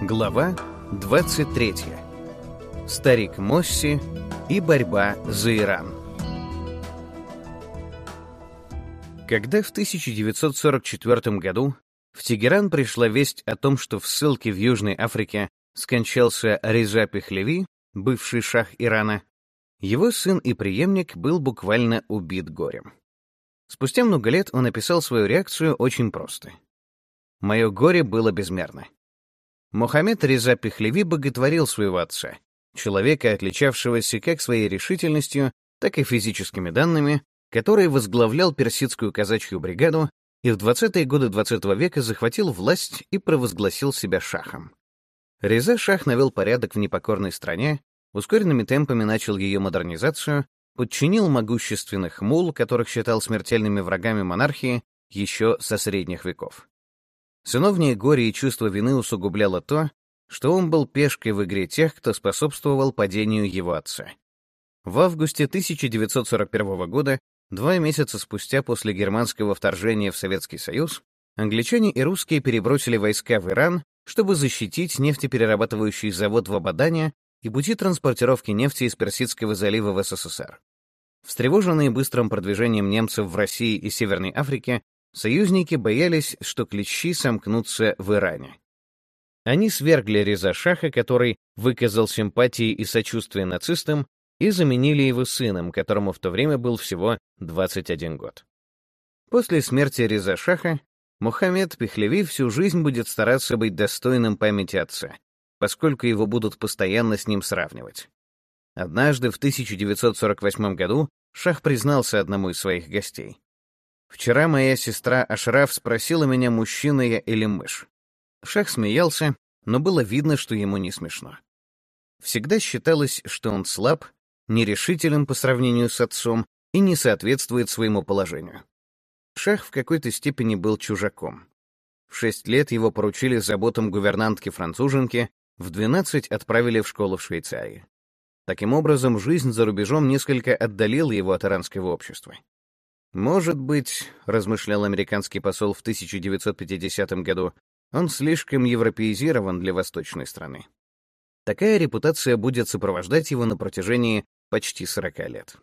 Глава 23. Старик Мосси и борьба за Иран. Когда в 1944 году в Тегеран пришла весть о том, что в ссылке в Южной Африке скончался Реза Пехлеви, бывший шах Ирана, его сын и преемник был буквально убит горем. Спустя много лет он описал свою реакцию очень просто. «Мое горе было безмерно. Мухаммед Реза Пехлеви боготворил своего отца, человека, отличавшегося как своей решительностью, так и физическими данными, который возглавлял персидскую казачью бригаду и в 20-е годы XX -го века захватил власть и провозгласил себя шахом. Реза Шах навел порядок в непокорной стране, ускоренными темпами начал ее модернизацию, подчинил могущественных мул, которых считал смертельными врагами монархии еще со средних веков. Сыновнее горе и чувство вины усугубляло то, что он был пешкой в игре тех, кто способствовал падению его отца. В августе 1941 года, два месяца спустя после германского вторжения в Советский Союз, англичане и русские перебросили войска в Иран, чтобы защитить нефтеперерабатывающий завод в Абадане и пути транспортировки нефти из Персидского залива в СССР. Встревоженные быстрым продвижением немцев в России и Северной Африке, Союзники боялись, что клещи сомкнутся в Иране. Они свергли Реза Шаха, который выказал симпатии и сочувствие нацистам, и заменили его сыном, которому в то время был всего 21 год. После смерти Реза Шаха Мухаммед Пехлеви всю жизнь будет стараться быть достойным памяти отца, поскольку его будут постоянно с ним сравнивать. Однажды в 1948 году Шах признался одному из своих гостей. Вчера моя сестра Ашраф спросила меня, мужчина я или мышь. Шах смеялся, но было видно, что ему не смешно. Всегда считалось, что он слаб, нерешителен по сравнению с отцом и не соответствует своему положению. Шах в какой-то степени был чужаком. В шесть лет его поручили заботам гувернантки-француженки, в двенадцать отправили в школу в Швейцарии. Таким образом, жизнь за рубежом несколько отдалила его от иранского общества. «Может быть, — размышлял американский посол в 1950 году, — он слишком европеизирован для восточной страны. Такая репутация будет сопровождать его на протяжении почти 40 лет.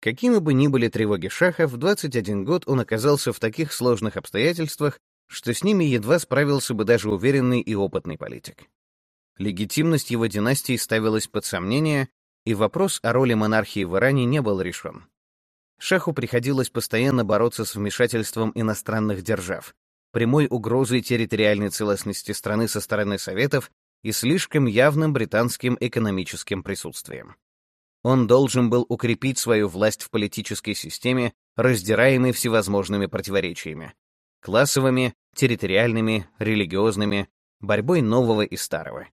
Какими бы ни были тревоги Шаха, в 21 год он оказался в таких сложных обстоятельствах, что с ними едва справился бы даже уверенный и опытный политик. Легитимность его династии ставилась под сомнение, и вопрос о роли монархии в Иране не был решен. Шаху приходилось постоянно бороться с вмешательством иностранных держав, прямой угрозой территориальной целостности страны со стороны Советов и слишком явным британским экономическим присутствием. Он должен был укрепить свою власть в политической системе, раздираемой всевозможными противоречиями — классовыми, территориальными, религиозными, борьбой нового и старого.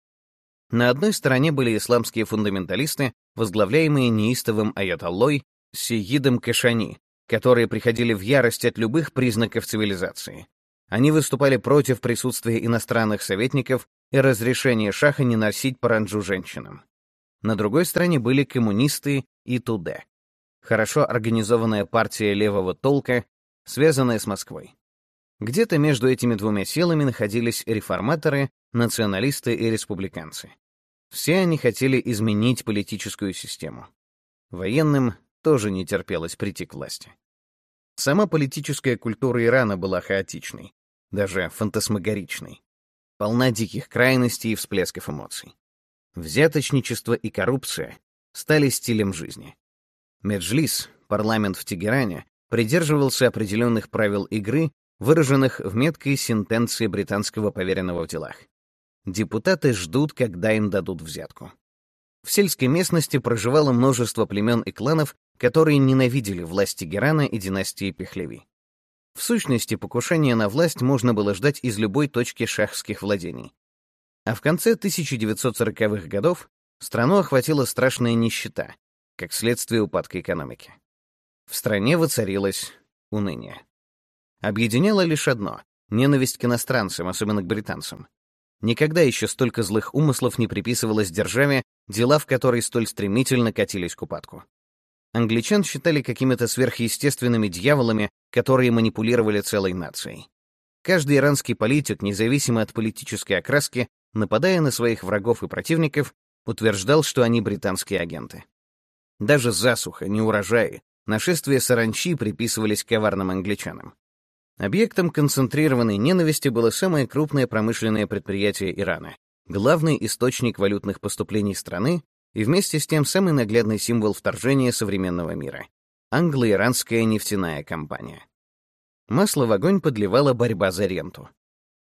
На одной стороне были исламские фундаменталисты, возглавляемые неистовым аятоллой Сиидом Кашани, которые приходили в ярость от любых признаков цивилизации. Они выступали против присутствия иностранных советников и разрешения Шаха не носить паранджу женщинам. На другой стороне были коммунисты и Туде. Хорошо организованная партия левого толка, связанная с Москвой. Где-то между этими двумя силами находились реформаторы, националисты и республиканцы. Все они хотели изменить политическую систему. Военным тоже не терпелось прийти к власти. Сама политическая культура Ирана была хаотичной, даже фантасмагоричной, полна диких крайностей и всплесков эмоций. Взяточничество и коррупция стали стилем жизни. Меджлис, парламент в Тегеране, придерживался определенных правил игры, выраженных в меткой сентенции британского поверенного в делах. Депутаты ждут, когда им дадут взятку. В сельской местности проживало множество племен и кланов, которые ненавидели власть Тегерана и династии Пехлеви. В сущности, покушение на власть можно было ждать из любой точки шахских владений. А в конце 1940-х годов страну охватила страшная нищета, как следствие упадка экономики. В стране воцарилось уныние. Объединяло лишь одно — ненависть к иностранцам, особенно к британцам. Никогда еще столько злых умыслов не приписывалось державе, дела в которой столь стремительно катились к упадку. Англичан считали какими-то сверхъестественными дьяволами, которые манипулировали целой нацией. Каждый иранский политик, независимо от политической окраски, нападая на своих врагов и противников, утверждал, что они британские агенты. Даже засуха, неурожаи, нашествия саранчи приписывались коварным англичанам. Объектом концентрированной ненависти было самое крупное промышленное предприятие Ирана, главный источник валютных поступлений страны и вместе с тем самый наглядный символ вторжения современного мира — англо-иранская нефтяная компания. Масло в огонь подливала борьба за ренту.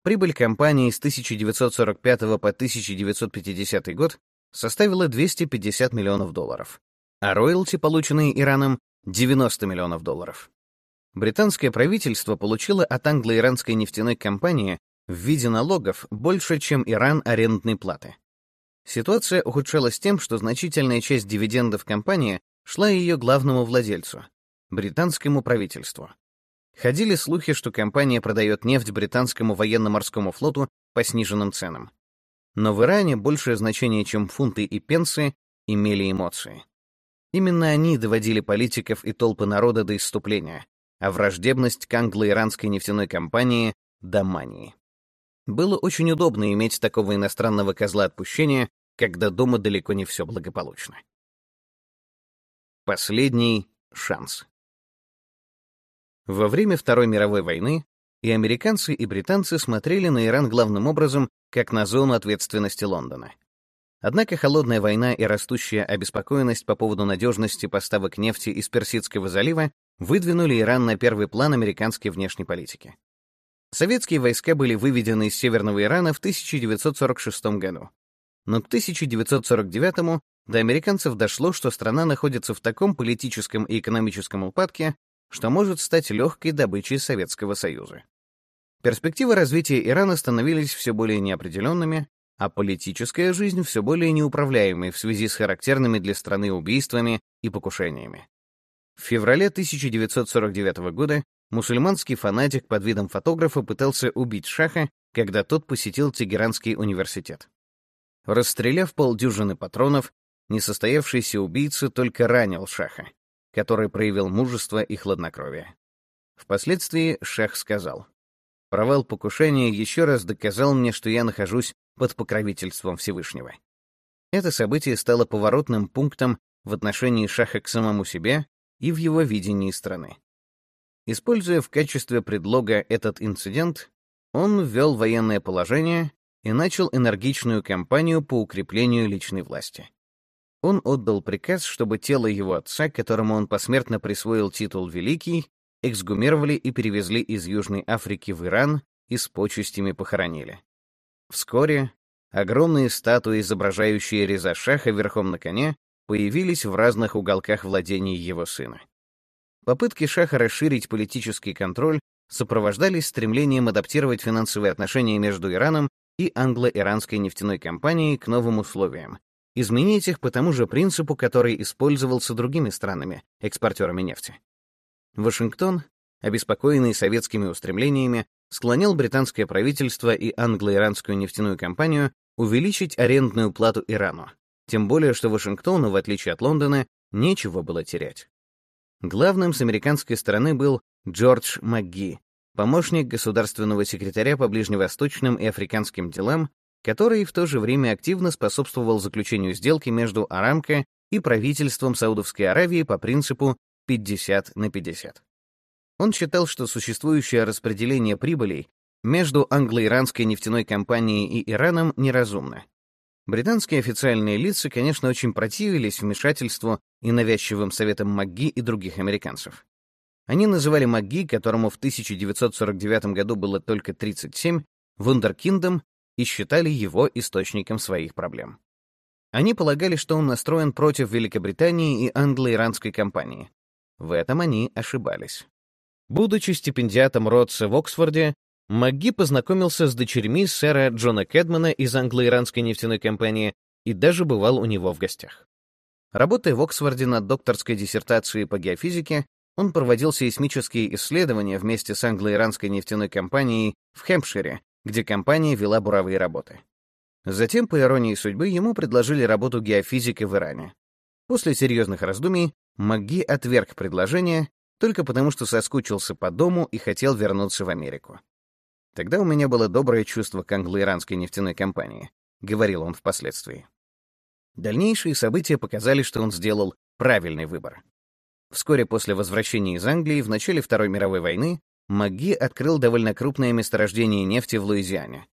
Прибыль компании с 1945 по 1950 год составила 250 миллионов долларов, а роялти, полученные Ираном, 90 миллионов долларов. Британское правительство получило от англо-иранской нефтяной компании в виде налогов больше, чем Иран арендной платы. Ситуация ухудшалась тем, что значительная часть дивидендов компании шла ее главному владельцу — британскому правительству. Ходили слухи, что компания продает нефть британскому военно-морскому флоту по сниженным ценам. Но в Иране большее значение, чем фунты и пенсы, имели эмоции. Именно они доводили политиков и толпы народа до исступления, а враждебность к англо-иранской нефтяной компании — до мании. Было очень удобно иметь такого иностранного козла отпущения, когда дома далеко не все благополучно. Последний шанс. Во время Второй мировой войны и американцы, и британцы смотрели на Иран главным образом как на зону ответственности Лондона. Однако холодная война и растущая обеспокоенность по поводу надежности поставок нефти из Персидского залива выдвинули Иран на первый план американской внешней политики. Советские войска были выведены из Северного Ирана в 1946 году. Но к 1949 до американцев дошло, что страна находится в таком политическом и экономическом упадке, что может стать легкой добычей Советского Союза. Перспективы развития Ирана становились все более неопределенными, а политическая жизнь все более неуправляемой в связи с характерными для страны убийствами и покушениями. В феврале 1949 года мусульманский фанатик под видом фотографа пытался убить Шаха, когда тот посетил Тегеранский университет. Расстреляв полдюжины патронов, несостоявшийся убийца только ранил Шаха, который проявил мужество и хладнокровие. Впоследствии Шах сказал, «Провал покушения еще раз доказал мне, что я нахожусь под покровительством Всевышнего». Это событие стало поворотным пунктом в отношении Шаха к самому себе и в его видении страны. Используя в качестве предлога этот инцидент, он ввел военное положение и начал энергичную кампанию по укреплению личной власти. Он отдал приказ, чтобы тело его отца, которому он посмертно присвоил титул «Великий», эксгумировали и перевезли из Южной Африки в Иран и с почестями похоронили. Вскоре огромные статуи, изображающие Реза Шаха верхом на коне, появились в разных уголках владений его сына. Попытки Шаха расширить политический контроль сопровождались стремлением адаптировать финансовые отношения между Ираном и англо-иранской нефтяной компанией к новым условиям, изменить их по тому же принципу, который использовался другими странами, экспортерами нефти. Вашингтон, обеспокоенный советскими устремлениями, склонял британское правительство и англо-иранскую нефтяную компанию увеличить арендную плату Ирану, тем более, что Вашингтону, в отличие от Лондона, нечего было терять. Главным с американской стороны был Джордж МакГи, помощник государственного секретаря по ближневосточным и африканским делам, который в то же время активно способствовал заключению сделки между Арамко и правительством Саудовской Аравии по принципу 50 на 50. Он считал, что существующее распределение прибылей между англо-иранской нефтяной компанией и Ираном неразумно, Британские официальные лица, конечно, очень противились вмешательству и навязчивым советам МакГи и других американцев. Они называли МакГи, которому в 1949 году было только 37, вундеркиндом и считали его источником своих проблем. Они полагали, что он настроен против Великобритании и англо-иранской компании. В этом они ошибались. Будучи стипендиатом Ротса в Оксфорде, МакГи познакомился с дочерьми сэра Джона Кэдмана из англо-иранской нефтяной компании и даже бывал у него в гостях. Работая в Оксфорде над докторской диссертацией по геофизике, он проводил сейсмические исследования вместе с англо-иранской нефтяной компанией в Хэмпшире, где компания вела буровые работы. Затем, по иронии судьбы, ему предложили работу геофизика в Иране. После серьезных раздумий МакГи отверг предложение только потому, что соскучился по дому и хотел вернуться в Америку. Тогда у меня было доброе чувство к англо-иранской нефтяной компании, говорил он впоследствии. Дальнейшие события показали, что он сделал правильный выбор. Вскоре после возвращения из Англии в начале Второй мировой войны МакГи открыл довольно крупное месторождение нефти в Луизиане.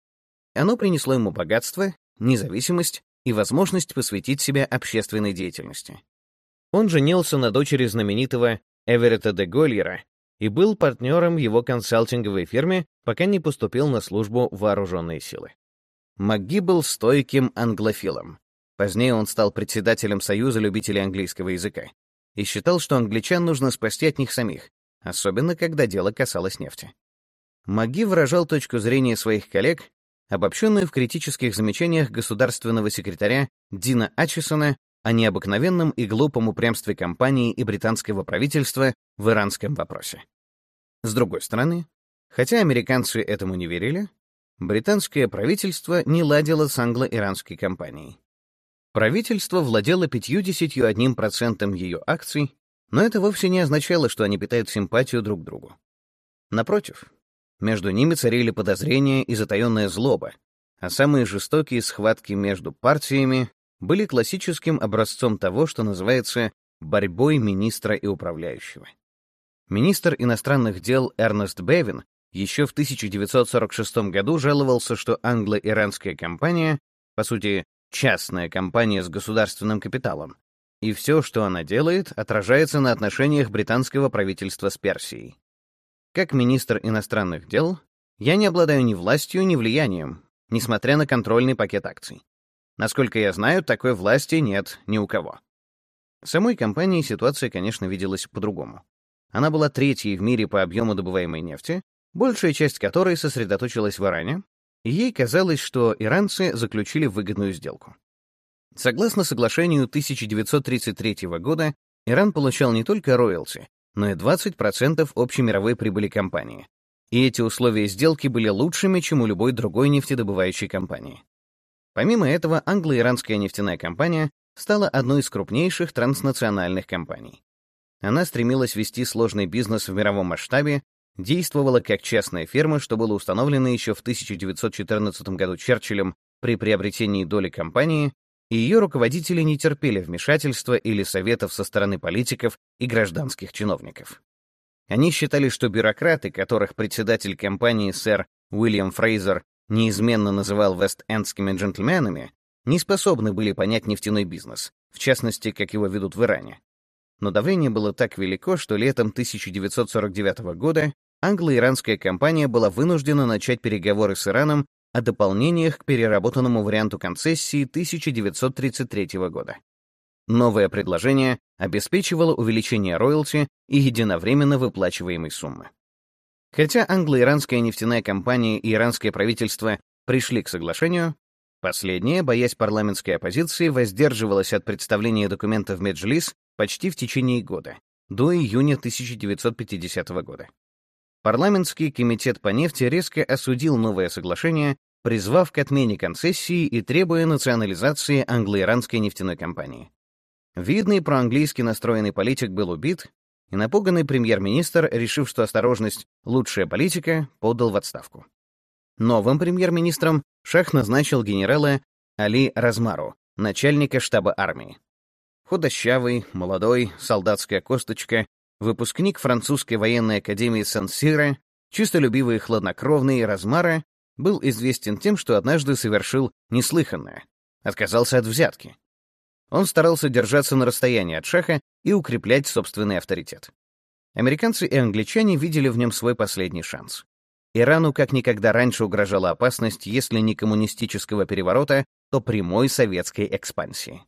Оно принесло ему богатство, независимость и возможность посвятить себя общественной деятельности. Он женился на дочери знаменитого Эверетта де Гольера и был партнером его консалтинговой фирме, пока не поступил на службу в вооруженные силы. МакГи был стойким англофилом. Позднее он стал председателем Союза любителей английского языка и считал, что англичан нужно спасти от них самих, особенно когда дело касалось нефти. МакГи выражал точку зрения своих коллег, обобщенную в критических замечаниях государственного секретаря Дина Ачесона о необыкновенном и глупом упрямстве компании и британского правительства в иранском вопросе. С другой стороны, хотя американцы этому не верили, британское правительство не ладило с англо-иранской компанией. Правительство владело 51% ее акций, но это вовсе не означало, что они питают симпатию друг к другу. Напротив, между ними царили подозрения и затаённая злоба, а самые жестокие схватки между партиями были классическим образцом того, что называется борьбой министра и управляющего. Министр иностранных дел Эрнест Бевин еще в 1946 году жаловался, что англо-иранская компания, по сути, частная компания с государственным капиталом, и все, что она делает, отражается на отношениях британского правительства с Персией. Как министр иностранных дел, я не обладаю ни властью, ни влиянием, несмотря на контрольный пакет акций. Насколько я знаю, такой власти нет ни у кого. Самой компании ситуация, конечно, виделась по-другому. Она была третьей в мире по объему добываемой нефти, большая часть которой сосредоточилась в Иране, и ей казалось, что иранцы заключили выгодную сделку. Согласно соглашению 1933 года, Иран получал не только роялти, но и 20% общей мировой прибыли компании. И эти условия сделки были лучшими, чем у любой другой нефтедобывающей компании. Помимо этого, англо-иранская нефтяная компания стала одной из крупнейших транснациональных компаний. Она стремилась вести сложный бизнес в мировом масштабе, действовала как частная фирма, что было установлено еще в 1914 году Черчиллем при приобретении доли компании, и ее руководители не терпели вмешательства или советов со стороны политиков и гражданских чиновников. Они считали, что бюрократы, которых председатель компании сэр Уильям Фрейзер неизменно называл вест-эндскими джентльменами, не способны были понять нефтяной бизнес, в частности, как его ведут в Иране. Но давление было так велико, что летом 1949 года англо-иранская компания была вынуждена начать переговоры с Ираном о дополнениях к переработанному варианту концессии 1933 года. Новое предложение обеспечивало увеличение роялти и единовременно выплачиваемой суммы. Хотя англо-иранская нефтяная компания и иранское правительство пришли к соглашению, последнее, боясь парламентской оппозиции, воздерживалось от представления документов в Меджлис почти в течение года, до июня 1950 года. Парламентский комитет по нефти резко осудил новое соглашение, призвав к отмене концессии и требуя национализации англо-иранской нефтяной компании. Видный проанглийски настроенный политик был убит, и напуганный премьер-министр, решив, что осторожность — лучшая политика, подал в отставку. Новым премьер-министром Шах назначил генерала Али Размару, начальника штаба армии. Худощавый, молодой, солдатская косточка, выпускник французской военной академии Сан-Сира, чистолюбивый и хладнокровный Размара был известен тем, что однажды совершил неслыханное — отказался от взятки. Он старался держаться на расстоянии от Шаха и укреплять собственный авторитет. Американцы и англичане видели в нем свой последний шанс. Ирану как никогда раньше угрожала опасность, если не коммунистического переворота, то прямой советской экспансии.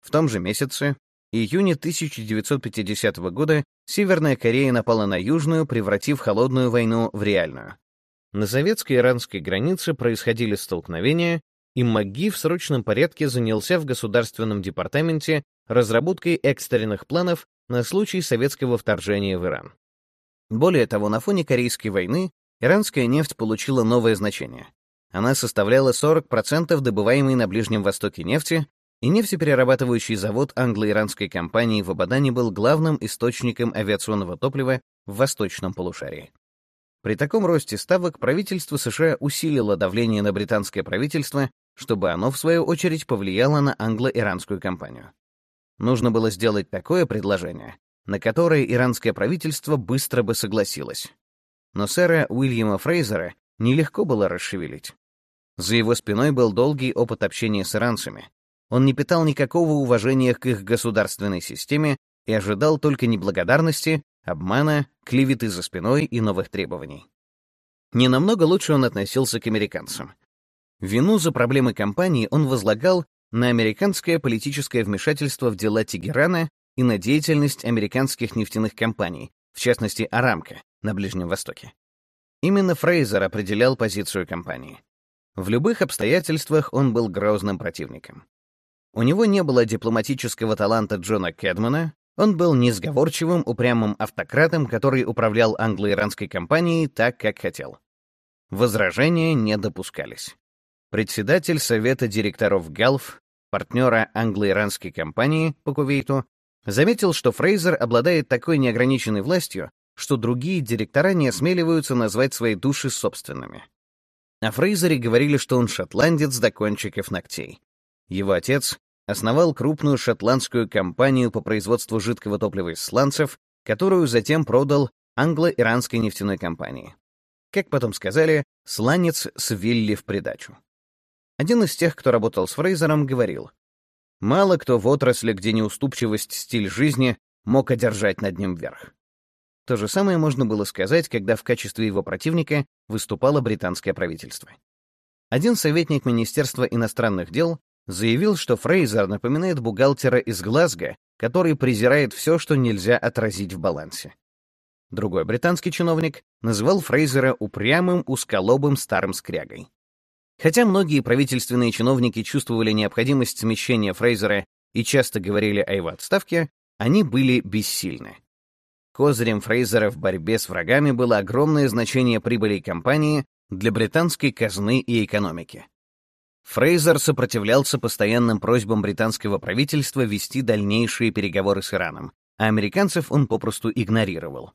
В том же месяце, июне 1950 года, Северная Корея напала на Южную, превратив холодную войну в реальную. На советско-иранской границе происходили столкновения, и МакГи в срочном порядке занялся в Государственном департаменте разработкой экстренных планов на случай советского вторжения в Иран. Более того, на фоне Корейской войны иранская нефть получила новое значение. Она составляла 40% добываемой на Ближнем Востоке нефти, и нефтеперерабатывающий завод англо-иранской компании в Абадане был главным источником авиационного топлива в восточном полушарии. При таком росте ставок правительство США усилило давление на британское правительство, чтобы оно, в свою очередь, повлияло на англо-иранскую компанию. Нужно было сделать такое предложение, на которое иранское правительство быстро бы согласилось. Но сэра Уильяма Фрейзера нелегко было расшевелить. За его спиной был долгий опыт общения с иранцами. Он не питал никакого уважения к их государственной системе и ожидал только неблагодарности, обмана, клеветы за спиной и новых требований. Не намного лучше он относился к американцам. Вину за проблемы компании он возлагал на американское политическое вмешательство в дела Тегерана и на деятельность американских нефтяных компаний, в частности Арамка, на Ближнем Востоке. Именно Фрейзер определял позицию компании. В любых обстоятельствах он был грозным противником. У него не было дипломатического таланта Джона Кэдмана, он был несговорчивым, упрямым автократом, который управлял англо-иранской компанией так, как хотел. Возражения не допускались. Председатель совета директоров Галф, партнера англо-иранской компании по Кувейту, заметил, что Фрейзер обладает такой неограниченной властью, что другие директора не осмеливаются назвать свои души собственными. О Фрейзере говорили, что он шотландец до кончиков ногтей. Его отец основал крупную шотландскую компанию по производству жидкого топлива из сланцев, которую затем продал англо-иранской нефтяной компании. Как потом сказали, сланец с в придачу. Один из тех, кто работал с Фрейзером, говорил, «Мало кто в отрасли, где неуступчивость стиль жизни, мог одержать над ним верх». То же самое можно было сказать, когда в качестве его противника выступало британское правительство. Один советник Министерства иностранных дел заявил, что Фрейзер напоминает бухгалтера из Глазго, который презирает все, что нельзя отразить в балансе. Другой британский чиновник называл Фрейзера упрямым, узколобым старым скрягой. Хотя многие правительственные чиновники чувствовали необходимость смещения Фрейзера и часто говорили о его отставке, они были бессильны. Козырем Фрейзера в борьбе с врагами было огромное значение прибыли компании для британской казны и экономики. Фрейзер сопротивлялся постоянным просьбам британского правительства вести дальнейшие переговоры с Ираном, а американцев он попросту игнорировал.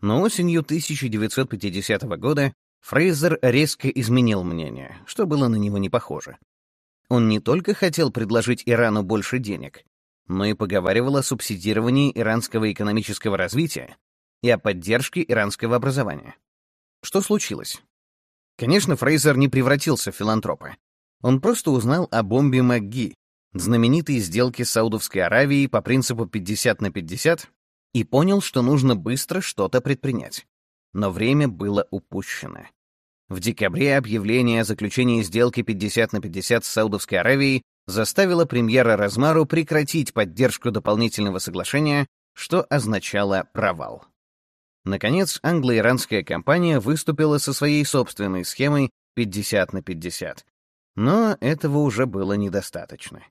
Но осенью 1950 года Фрейзер резко изменил мнение, что было на него не похоже. Он не только хотел предложить Ирану больше денег, но и поговаривал о субсидировании иранского экономического развития и о поддержке иранского образования. Что случилось? Конечно, Фрейзер не превратился в филантропа. Он просто узнал о бомбе МакГи, знаменитой сделке Саудовской Аравией по принципу 50 на 50, и понял, что нужно быстро что-то предпринять. Но время было упущено. В декабре объявление о заключении сделки 50 на 50 с Саудовской Аравией заставило премьера Размару прекратить поддержку дополнительного соглашения, что означало провал. Наконец, англо-иранская компания выступила со своей собственной схемой 50 на 50, но этого уже было недостаточно.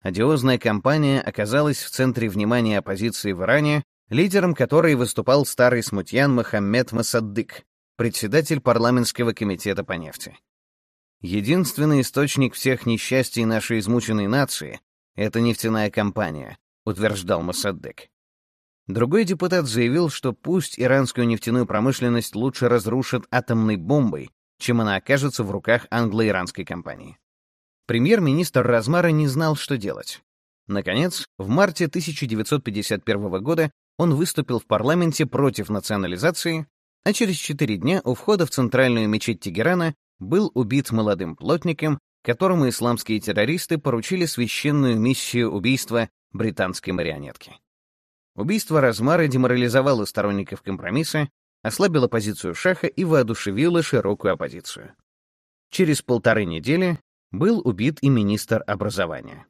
Одиозная компания оказалась в центре внимания оппозиции в Иране, лидером которой выступал старый смутьян Мохаммед Масаддык, председатель парламентского комитета по нефти. Единственный источник всех несчастий нашей измученной нации — это нефтяная компания, утверждал Масаддык. Другой депутат заявил, что пусть иранскую нефтяную промышленность лучше разрушат атомной бомбой, чем она окажется в руках англо-иранской компании. Премьер-министр Размара не знал, что делать. Наконец, в марте 1951 года он выступил в парламенте против национализации, а через четыре дня у входа в центральную мечеть Тегерана был убит молодым плотником, которому исламские террористы поручили священную миссию убийства британской марионетки. Убийство Размара деморализовало сторонников компромисса, ослабила позицию Шаха и воодушевила широкую оппозицию. Через полторы недели был убит и министр образования.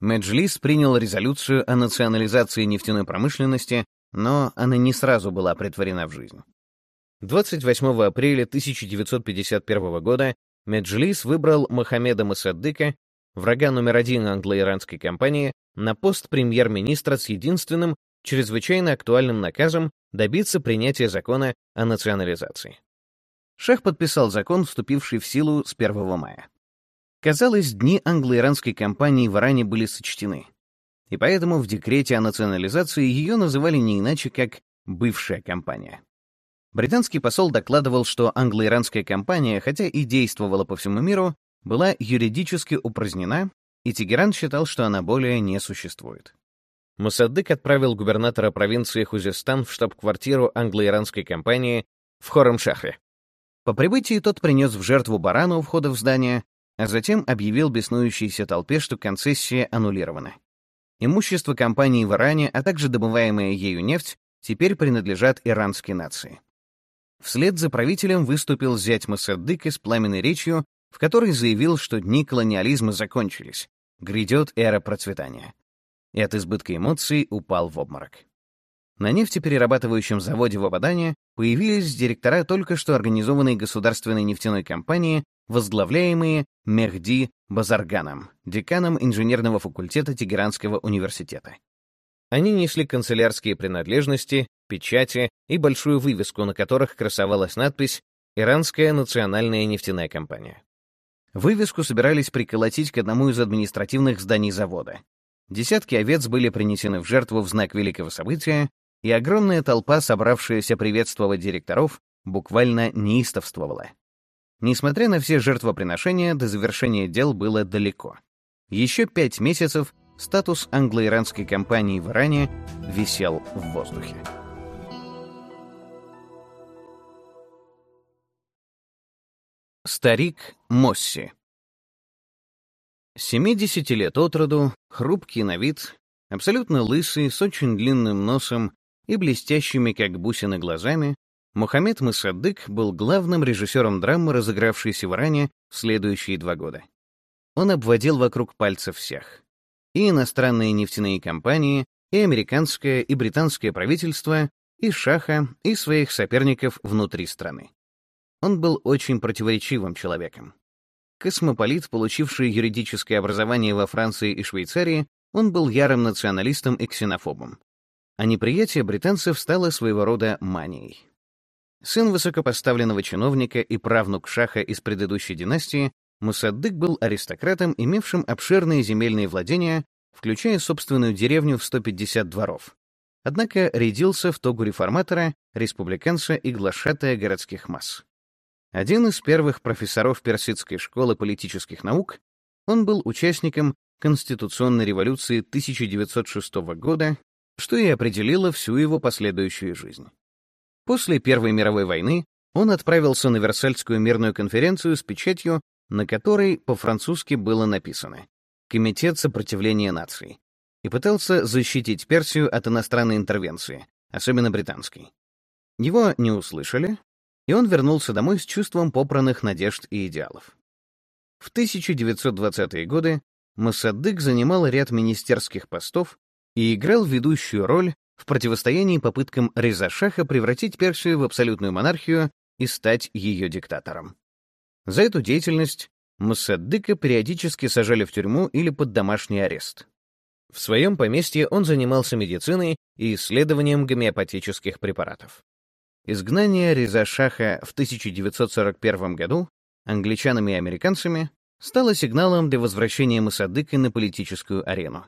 Меджлис принял резолюцию о национализации нефтяной промышленности, но она не сразу была претворена в жизнь. 28 апреля 1951 года Меджлис выбрал Мохаммеда Масаддыка, врага номер один англо-иранской компании, на пост премьер-министра с единственным, чрезвычайно актуальным наказом добиться принятия закона о национализации. Шах подписал закон, вступивший в силу с 1 мая. Казалось, дни англо-иранской кампании в Иране были сочтены, и поэтому в декрете о национализации ее называли не иначе, как «бывшая компания». Британский посол докладывал, что англо-иранская компания, хотя и действовала по всему миру, была юридически упразднена, и Тегеран считал, что она более не существует. Мусаддык отправил губернатора провинции Хузестан в штаб-квартиру англо-иранской компании в Хорамшахре. По прибытии тот принес в жертву барана у входа в здание, а затем объявил беснующейся толпе, что концессия аннулирована. Имущество компании в Иране, а также добываемая ею нефть, теперь принадлежат иранской нации. Вслед за правителем выступил зять Масаддык с пламенной речью, в которой заявил, что дни колониализма закончились, грядет эра процветания. И от избытка эмоций упал в обморок. На нефтеперерабатывающем заводе в Абадане появились директора только что организованной государственной нефтяной компании, возглавляемые Мехди Базарганом, деканом инженерного факультета Тегеранского университета. Они несли канцелярские принадлежности, печати и большую вывеску, на которых красовалась надпись «Иранская национальная нефтяная компания». Вывеску собирались приколотить к одному из административных зданий завода. Десятки овец были принесены в жертву в знак великого события, и огромная толпа, собравшаяся приветствовать директоров, буквально неистовствовала. Несмотря на все жертвоприношения, до завершения дел было далеко. Еще пять месяцев статус англо-иранской компании в Иране висел в воздухе. Старик Мосси 70 лет от роду, хрупкий на вид, абсолютно лысый, с очень длинным носом и блестящими, как бусины, глазами, Мухаммед Мусаддык был главным режиссером драмы, разыгравшейся в Иране в следующие два года. Он обводил вокруг пальца всех. И иностранные нефтяные компании, и американское, и британское правительство, и шаха, и своих соперников внутри страны. Он был очень противоречивым человеком. Космополит, получивший юридическое образование во Франции и Швейцарии, он был ярым националистом и ксенофобом а неприятие британцев стало своего рода манией. Сын высокопоставленного чиновника и правнук шаха из предыдущей династии, Мусаддык был аристократом, имевшим обширные земельные владения, включая собственную деревню в 150 дворов. Однако рядился в тогу реформатора, республиканца и глашатая городских масс. Один из первых профессоров Персидской школы политических наук, он был участником Конституционной революции 1906 года что и определило всю его последующую жизнь. После Первой мировой войны он отправился на Версальскую мирную конференцию с печатью, на которой по-французски было написано «Комитет сопротивления наций» и пытался защитить Персию от иностранной интервенции, особенно британской. Его не услышали, и он вернулся домой с чувством попранных надежд и идеалов. В 1920-е годы Моссадык занимал ряд министерских постов и играл ведущую роль в противостоянии попыткам Реза Шаха превратить Персию в абсолютную монархию и стать ее диктатором. За эту деятельность Муссаддыка периодически сажали в тюрьму или под домашний арест. В своем поместье он занимался медициной и исследованием гомеопатических препаратов. Изгнание Реза Шаха в 1941 году англичанами и американцами стало сигналом для возвращения Муссаддыка на политическую арену.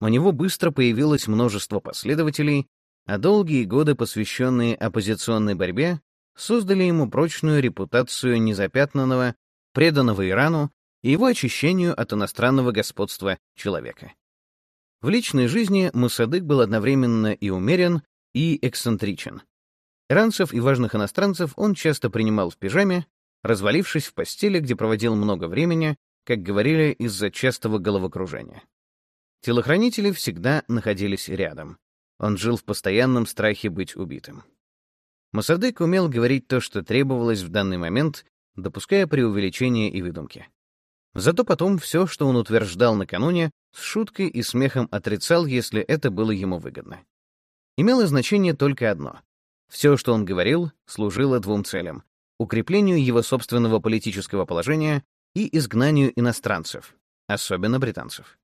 У него быстро появилось множество последователей, а долгие годы, посвященные оппозиционной борьбе, создали ему прочную репутацию незапятнанного, преданного Ирану и его очищению от иностранного господства человека. В личной жизни Мусадык был одновременно и умерен, и эксцентричен. Иранцев и важных иностранцев он часто принимал в пижаме, развалившись в постели, где проводил много времени, как говорили, из-за частого головокружения. Телохранители всегда находились рядом. Он жил в постоянном страхе быть убитым. Масадык умел говорить то, что требовалось в данный момент, допуская преувеличения и выдумки. Зато потом все, что он утверждал накануне, с шуткой и смехом отрицал, если это было ему выгодно. Имело значение только одно. Все, что он говорил, служило двум целям — укреплению его собственного политического положения и изгнанию иностранцев, особенно британцев.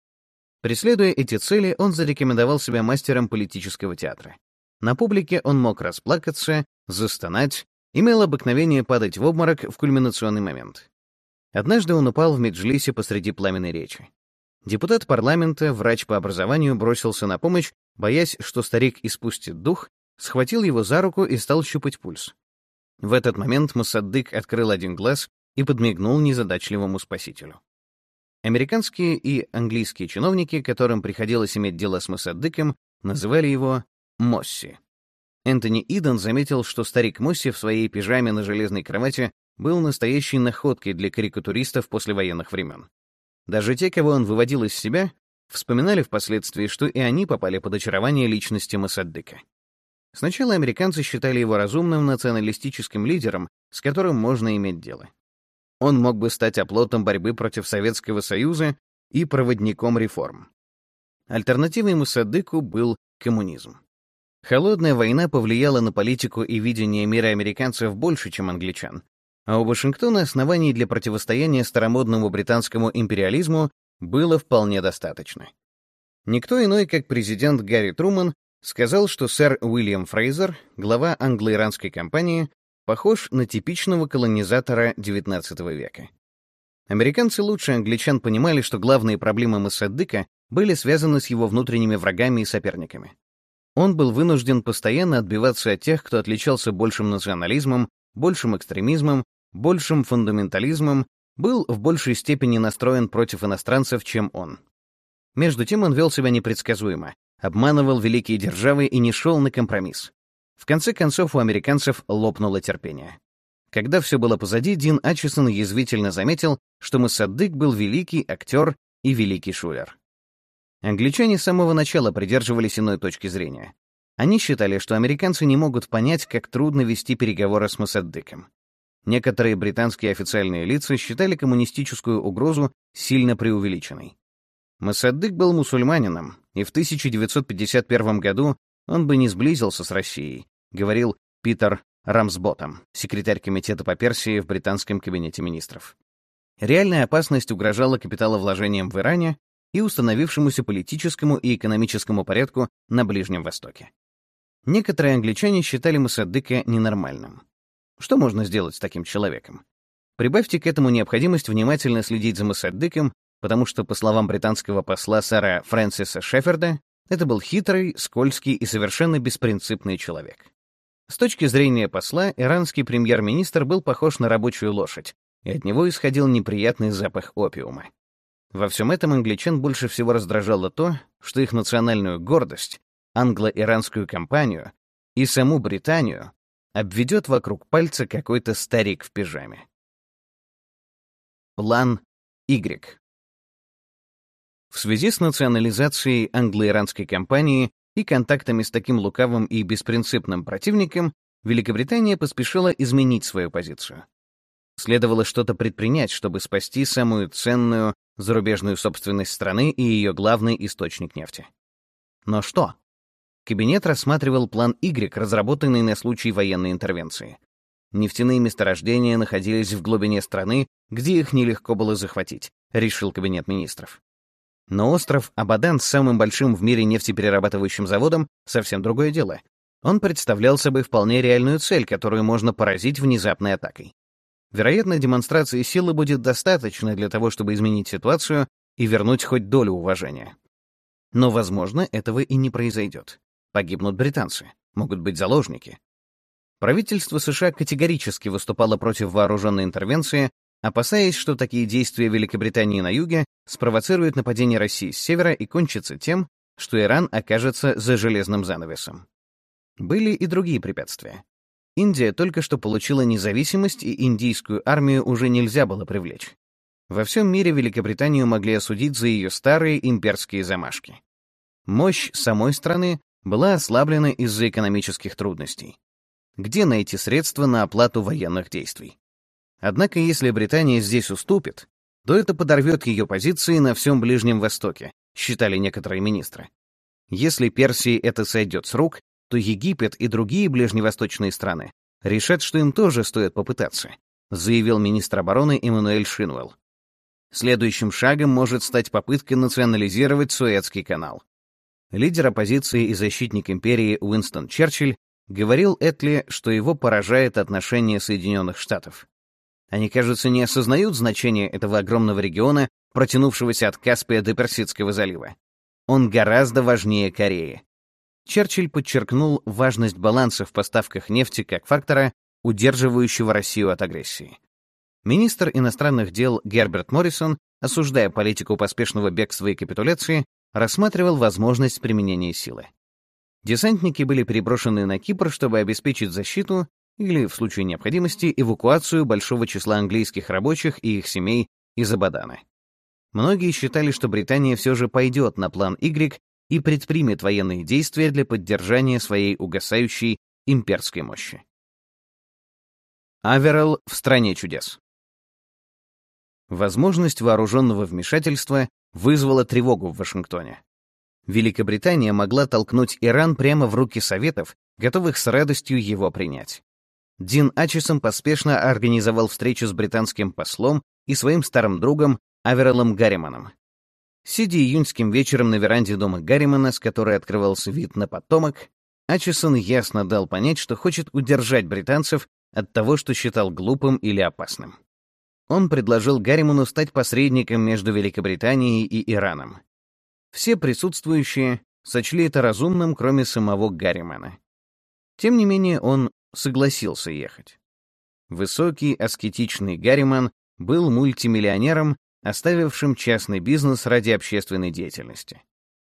Преследуя эти цели, он зарекомендовал себя мастером политического театра. На публике он мог расплакаться, застонать, имел обыкновение падать в обморок в кульминационный момент. Однажды он упал в Меджлисе посреди пламенной речи. Депутат парламента, врач по образованию, бросился на помощь, боясь, что старик испустит дух, схватил его за руку и стал щупать пульс. В этот момент Мусаддык открыл один глаз и подмигнул незадачливому спасителю. Американские и английские чиновники, которым приходилось иметь дело с Моссаддыком, называли его Мосси. Энтони Иден заметил, что старик Мосси в своей пижаме на железной кровати был настоящей находкой для карикатуристов послевоенных времен. Даже те, кого он выводил из себя, вспоминали впоследствии, что и они попали под очарование личности Моссаддыка. Сначала американцы считали его разумным националистическим лидером, с которым можно иметь дело. Он мог бы стать оплотом борьбы против Советского Союза и проводником реформ. Альтернативой Муссадыку был коммунизм. Холодная война повлияла на политику и видение мира американцев больше, чем англичан, а у Вашингтона оснований для противостояния старомодному британскому империализму было вполне достаточно. Никто иной, как президент Гарри Труман, сказал, что сэр Уильям Фрейзер, глава англо-иранской компании, похож на типичного колонизатора XIX века. Американцы лучше англичан понимали, что главные проблемы Моссаддыка были связаны с его внутренними врагами и соперниками. Он был вынужден постоянно отбиваться от тех, кто отличался большим национализмом, большим экстремизмом, большим фундаментализмом, был в большей степени настроен против иностранцев, чем он. Между тем он вел себя непредсказуемо, обманывал великие державы и не шел на компромисс. В конце концов у американцев лопнуло терпение. Когда все было позади, Дин Ачесон язвительно заметил, что Моссадык был великий актер и великий шулер. Англичане с самого начала придерживались иной точки зрения. Они считали, что американцы не могут понять, как трудно вести переговоры с Моссаддыком. Некоторые британские официальные лица считали коммунистическую угрозу сильно преувеличенной. Моссаддык был мусульманином, и в 1951 году он бы не сблизился с Россией, говорил Питер Рамсботом, секретарь комитета по Персии в британском кабинете министров. Реальная опасность угрожала капиталовложениям в Иране и установившемуся политическому и экономическому порядку на Ближнем Востоке. Некоторые англичане считали Мосаддыка ненормальным. Что можно сделать с таким человеком? Прибавьте к этому необходимость внимательно следить за Мосаддыком, потому что, по словам британского посла сэра Фрэнсиса Шеферда, это был хитрый, скользкий и совершенно беспринципный человек. С точки зрения посла, иранский премьер-министр был похож на рабочую лошадь, и от него исходил неприятный запах опиума. Во всем этом англичан больше всего раздражало то, что их национальную гордость, англо-иранскую компанию и саму Британию обведет вокруг пальца какой-то старик в пижаме. План Y. В связи с национализацией англо-иранской компании и контактами с таким лукавым и беспринципным противником, Великобритания поспешила изменить свою позицию. Следовало что-то предпринять, чтобы спасти самую ценную зарубежную собственность страны и ее главный источник нефти. Но что? Кабинет рассматривал план Y, разработанный на случай военной интервенции. Нефтяные месторождения находились в глубине страны, где их нелегко было захватить, решил кабинет министров. Но остров Абадан с самым большим в мире нефтеперерабатывающим заводом — совсем другое дело. Он представлял собой вполне реальную цель, которую можно поразить внезапной атакой. Вероятно, демонстрации силы будет достаточно для того, чтобы изменить ситуацию и вернуть хоть долю уважения. Но, возможно, этого и не произойдет. Погибнут британцы, могут быть заложники. Правительство США категорически выступало против вооруженной интервенции, опасаясь, что такие действия Великобритании на юге спровоцируют нападение России с севера и кончатся тем, что Иран окажется за железным занавесом. Были и другие препятствия. Индия только что получила независимость, и индийскую армию уже нельзя было привлечь. Во всем мире Великобританию могли осудить за ее старые имперские замашки. Мощь самой страны была ослаблена из-за экономических трудностей. Где найти средства на оплату военных действий? Однако, если Британия здесь уступит, то это подорвет ее позиции на всем Ближнем Востоке, считали некоторые министры. Если Персии это сойдет с рук, то Египет и другие ближневосточные страны решат, что им тоже стоит попытаться, заявил министр обороны Эммануэль Шинвелл. Следующим шагом может стать попытка национализировать Суэцкий канал. Лидер оппозиции и защитник империи Уинстон Черчилль говорил Этли, что его поражает отношение Соединенных Штатов. Они, кажется, не осознают значения этого огромного региона, протянувшегося от Каспия до Персидского залива. Он гораздо важнее Кореи. Черчилль подчеркнул важность баланса в поставках нефти как фактора, удерживающего Россию от агрессии. Министр иностранных дел Герберт Моррисон, осуждая политику поспешного бегства и капитуляции, рассматривал возможность применения силы. Десантники были переброшены на Кипр, чтобы обеспечить защиту или, в случае необходимости, эвакуацию большого числа английских рабочих и их семей из Абадана. Многие считали, что Британия все же пойдет на план Y и предпримет военные действия для поддержания своей угасающей имперской мощи. Аверелл в «Стране чудес». Возможность вооруженного вмешательства вызвала тревогу в Вашингтоне. Великобритания могла толкнуть Иран прямо в руки Советов, готовых с радостью его принять. Дин Ачисон поспешно организовал встречу с британским послом и своим старым другом Авереллом Гарриманом. Сидя июньским вечером на веранде дома Гарримана, с которой открывался вид на потомок, Ачисон ясно дал понять, что хочет удержать британцев от того, что считал глупым или опасным. Он предложил Гарриману стать посредником между Великобританией и Ираном. Все присутствующие сочли это разумным, кроме самого Гарримана. Тем не менее, он согласился ехать. Высокий, аскетичный Гарриман был мультимиллионером, оставившим частный бизнес ради общественной деятельности.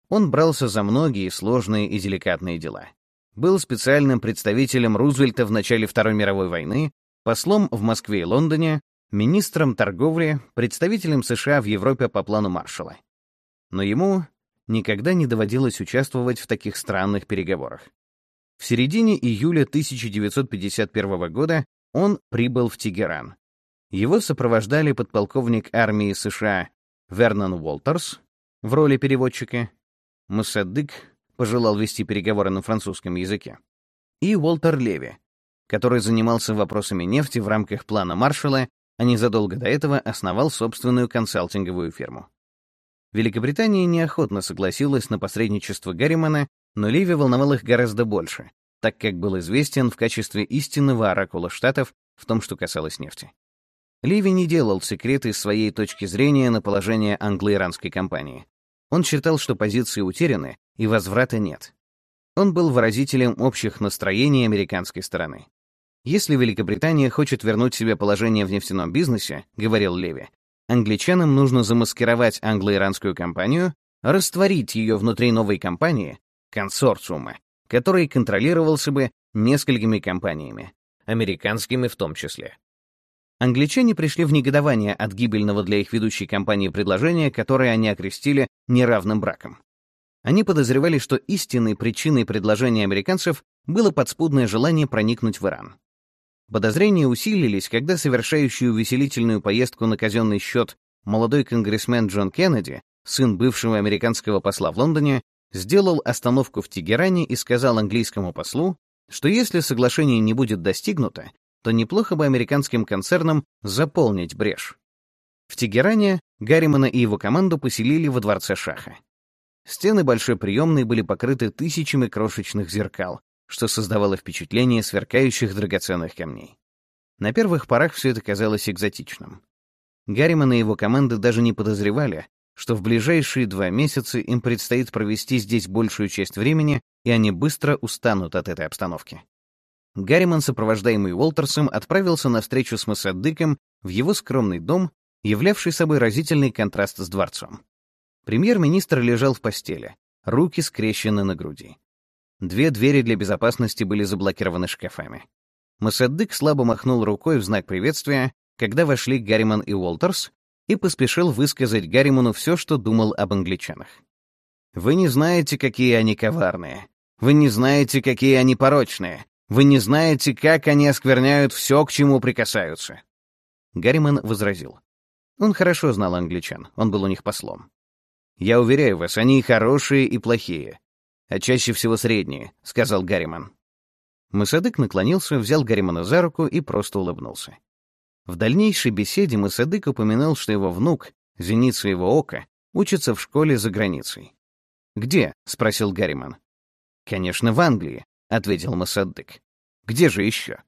Он брался за многие сложные и деликатные дела. Был специальным представителем Рузвельта в начале Второй мировой войны, послом в Москве и Лондоне, министром торговли, представителем США в Европе по плану Маршалла. Но ему никогда не доводилось участвовать в таких странных переговорах. В середине июля 1951 года он прибыл в Тегеран. Его сопровождали подполковник армии США Вернон Уолтерс в роли переводчика, Муссаддык пожелал вести переговоры на французском языке, и Уолтер Леви, который занимался вопросами нефти в рамках плана Маршалла а незадолго до этого основал собственную консалтинговую фирму. Великобритания неохотно согласилась на посредничество Гарримана, но Ливи волновал их гораздо больше, так как был известен в качестве истинного оракула Штатов в том, что касалось нефти. Ливи не делал секреты своей точки зрения на положение англо-иранской компании. Он считал, что позиции утеряны и возврата нет. Он был выразителем общих настроений американской стороны. Если Великобритания хочет вернуть себе положение в нефтяном бизнесе, говорил Леви, англичанам нужно замаскировать англо-иранскую компанию, растворить ее внутри новой компании, консорциума, который контролировался бы несколькими компаниями, американскими в том числе. Англичане пришли в негодование от гибельного для их ведущей компании предложения, которое они окрестили неравным браком. Они подозревали, что истинной причиной предложения американцев было подспудное желание проникнуть в Иран. Подозрения усилились, когда совершающий увеселительную поездку на казенный счет молодой конгрессмен Джон Кеннеди, сын бывшего американского посла в Лондоне, сделал остановку в Тегеране и сказал английскому послу, что если соглашение не будет достигнуто, то неплохо бы американским концернам заполнить брешь. В Тегеране Гарримана и его команду поселили во дворце Шаха. Стены большой приемной были покрыты тысячами крошечных зеркал, что создавало впечатление сверкающих драгоценных камней. На первых порах все это казалось экзотичным. Гарриман и его команда даже не подозревали, что в ближайшие два месяца им предстоит провести здесь большую часть времени, и они быстро устанут от этой обстановки. Гарриман, сопровождаемый Уолтерсом, отправился на встречу с Масаддыком в его скромный дом, являвший собой разительный контраст с дворцом. Премьер-министр лежал в постели, руки скрещены на груди. Две двери для безопасности были заблокированы шкафами. Масаддык слабо махнул рукой в знак приветствия, когда вошли Гарриман и Уолтерс, и поспешил высказать Гарриману все, что думал об англичанах. «Вы не знаете, какие они коварные. Вы не знаете, какие они порочные. Вы не знаете, как они оскверняют все, к чему прикасаются». Гарриман возразил. Он хорошо знал англичан, он был у них послом. «Я уверяю вас, они и хорошие, и плохие а чаще всего средние», — сказал Гарриман. Масадык наклонился, взял Гарримана за руку и просто улыбнулся. В дальнейшей беседе Масадык упомянул, что его внук, зеница его ока, учится в школе за границей. «Где?» — спросил Гарриман. «Конечно, в Англии», — ответил Масадык. «Где же еще?»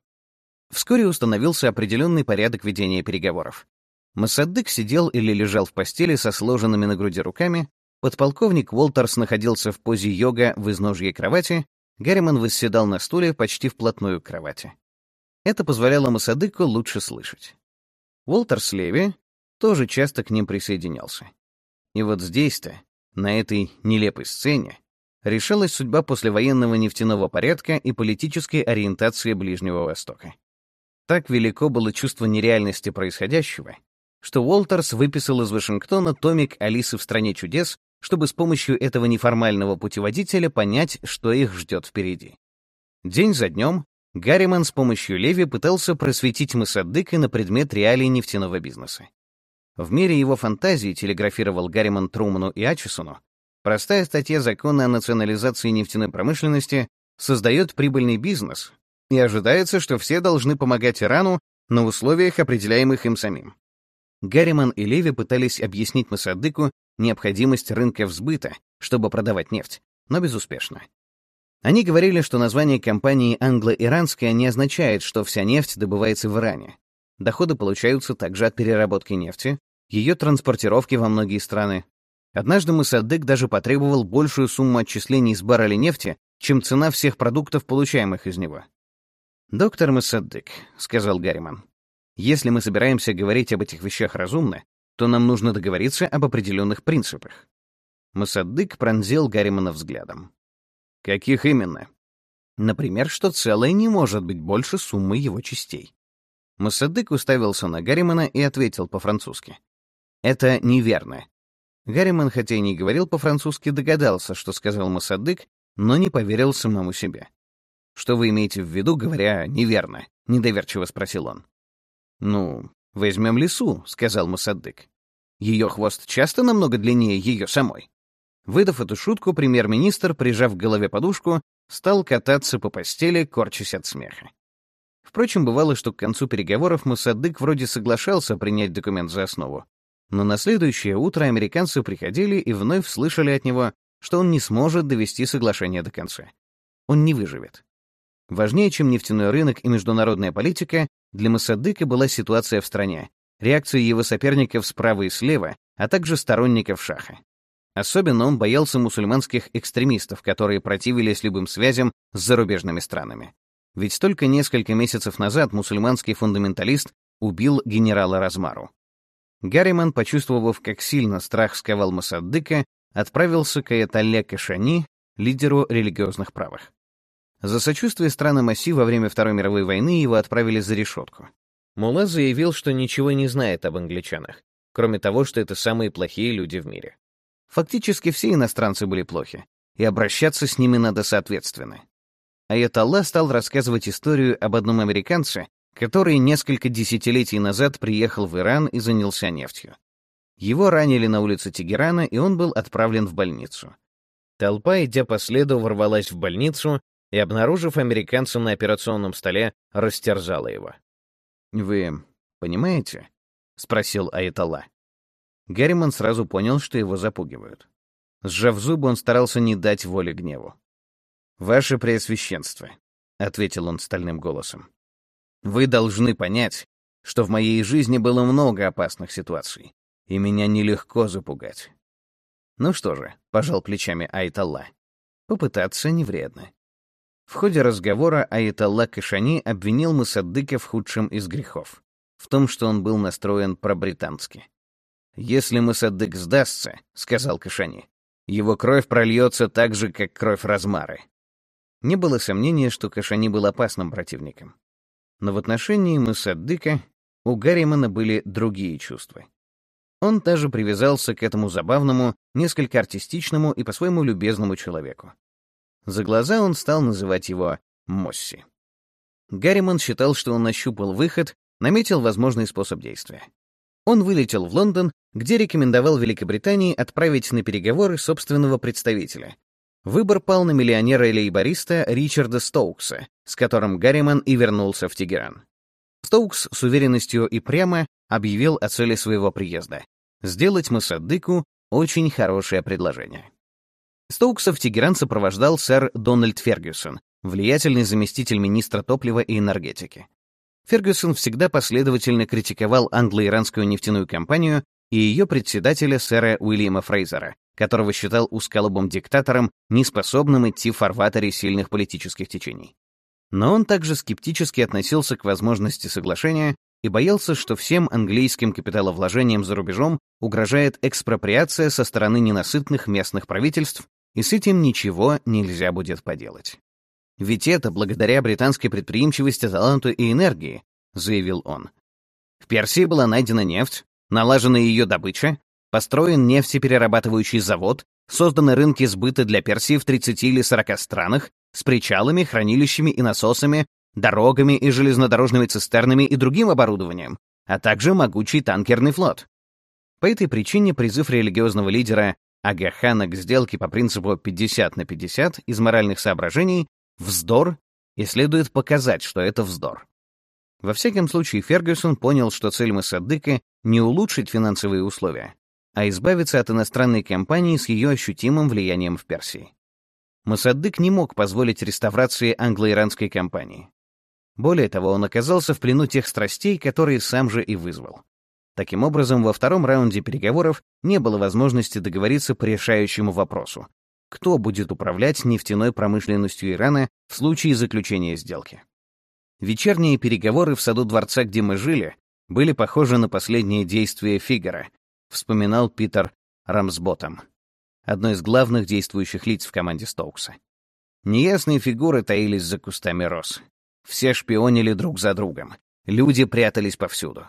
Вскоре установился определенный порядок ведения переговоров. Масадык сидел или лежал в постели со сложенными на груди руками, Подполковник Уолтерс находился в позе йога в изножье кровати, Гарриман восседал на стуле почти вплотную к кровати. Это позволяло Масадыку лучше слышать. Уолтер Слеви тоже часто к ним присоединялся. И вот здесь-то, на этой нелепой сцене, решалась судьба послевоенного нефтяного порядка и политической ориентации Ближнего Востока. Так велико было чувство нереальности происходящего, что Уолтерс выписал из Вашингтона томик «Алисы в стране чудес», чтобы с помощью этого неформального путеводителя понять, что их ждет впереди. День за днем Гарриман с помощью Леви пытался просветить Масаддыка на предмет реалий нефтяного бизнеса. В мире его фантазии, телеграфировал Гарриман Труману и Ачесону, простая статья закона о национализации нефтяной промышленности создает прибыльный бизнес, и ожидается, что все должны помогать Ирану на условиях, определяемых им самим. Гарриман и Леви пытались объяснить Масадыку необходимость рынка взбыта, чтобы продавать нефть, но безуспешно. Они говорили, что название компании англо-иранская не означает, что вся нефть добывается в Иране. Доходы получаются также от переработки нефти, ее транспортировки во многие страны. Однажды Масадык даже потребовал большую сумму отчислений с барреля нефти, чем цена всех продуктов, получаемых из него. «Доктор Масадык», — сказал Гарриман, если мы собираемся говорить об этих вещах разумно, то нам нужно договориться об определенных принципах. Масаддык пронзил Гарримана взглядом. Каких именно? Например, что целое не может быть больше суммы его частей. Масаддык уставился на Гарримана и ответил по-французски. Это неверно. Гарриман, хотя и не говорил по-французски, догадался, что сказал Масаддык, но не поверил самому себе. «Что вы имеете в виду, говоря «неверно»?» — недоверчиво спросил он. «Ну, возьмем лису», — сказал Мусаддык. «Ее хвост часто намного длиннее ее самой». Выдав эту шутку, премьер-министр, прижав к голове подушку, стал кататься по постели, корчась от смеха. Впрочем, бывало, что к концу переговоров Мусаддык вроде соглашался принять документ за основу. Но на следующее утро американцы приходили и вновь слышали от него, что он не сможет довести соглашение до конца. Он не выживет. Важнее, чем нефтяной рынок и международная политика, для Масадыка была ситуация в стране, реакция его соперников справа и слева, а также сторонников Шаха. Особенно он боялся мусульманских экстремистов, которые противились любым связям с зарубежными странами. Ведь только несколько месяцев назад мусульманский фундаменталист убил генерала Размару. Гарриман, почувствовав, как сильно страх сковал Масаддыка, отправился к Аятолле Кашани, лидеру религиозных правых. За сочувствие странам оси во время Второй мировой войны его отправили за решетку. Мула заявил, что ничего не знает об англичанах, кроме того, что это самые плохие люди в мире. Фактически все иностранцы были плохи, и обращаться с ними надо соответственно. Аятолла стал рассказывать историю об одном американце, который несколько десятилетий назад приехал в Иран и занялся нефтью. Его ранили на улице Тегерана, и он был отправлен в больницу. Толпа, идя по следу, ворвалась в больницу и, обнаружив американца на операционном столе, растерзала его. «Вы понимаете?» — спросил Аятолла. Гарриман сразу понял, что его запугивают. Сжав зубы, он старался не дать воли гневу. «Ваше Преосвященство», — ответил он стальным голосом, — «вы должны понять, что в моей жизни было много опасных ситуаций, и меня нелегко запугать». «Ну что же», — пожал плечами Айталла, — «попытаться не вредно. В ходе разговора Аятолла Кашани обвинил Мусаддыка в худшем из грехов — в том, что он был настроен пробритански. «Если Мусаддык сдастся», — сказал Кашани, — «его кровь прольется так же, как кровь Размары». Не было сомнения, что Кашани был опасным противником. Но в отношении Мусаддыка у Гарримана были другие чувства. Он даже привязался к этому забавному, несколько артистичному и по-своему любезному человеку. За глаза он стал называть его Мосси. Гарриман считал, что он нащупал выход, наметил возможный способ действия. Он вылетел в Лондон, где рекомендовал Великобритании отправить на переговоры собственного представителя. Выбор пал на миллионера-лейбориста Ричарда Стоукса, с которым Гарриман и вернулся в Тегеран. Стоукс с уверенностью и прямо объявил о цели своего приезда — сделать Масадыку очень хорошее предложение. Стоукса в Тегеран сопровождал сэр Дональд Фергюсон, влиятельный заместитель министра топлива и энергетики. Фергюсон всегда последовательно критиковал англо-иранскую нефтяную компанию и ее председателя сэра Уильяма Фрейзера, которого считал усколобым диктатором, неспособным идти в фарватере сильных политических течений. Но он также скептически относился к возможности соглашения, и боялся, что всем английским капиталовложениям за рубежом угрожает экспроприация со стороны ненасытных местных правительств, и с этим ничего нельзя будет поделать. «Ведь это благодаря британской предприимчивости, таланту и энергии», — заявил он. В Персии была найдена нефть, налажена ее добыча, построен нефтеперерабатывающий завод, созданы рынки сбыта для Персии в 30 или 40 странах с причалами, хранилищами и насосами, дорогами и железнодорожными цистернами и другим оборудованием, а также могучий танкерный флот. По этой причине призыв религиозного лидера Агахана к сделке по принципу 50 на 50 из моральных соображений — вздор, и следует показать, что это вздор. Во всяком случае, Фергюсон понял, что цель Мосаддыка — не улучшить финансовые условия, а избавиться от иностранной компании с ее ощутимым влиянием в Персии. Мосаддык не мог позволить реставрации англо-иранской компании. Более того, он оказался в плену тех страстей, которые сам же и вызвал. Таким образом, во втором раунде переговоров не было возможности договориться по решающему вопросу. Кто будет управлять нефтяной промышленностью Ирана в случае заключения сделки? Вечерние переговоры в саду дворца, где мы жили, были похожи на последние действия Фигара, вспоминал Питер Рамсботом, одно из главных действующих лиц в команде Стоукса. Неясные фигуры таились за кустами роз. Все шпионили друг за другом. Люди прятались повсюду.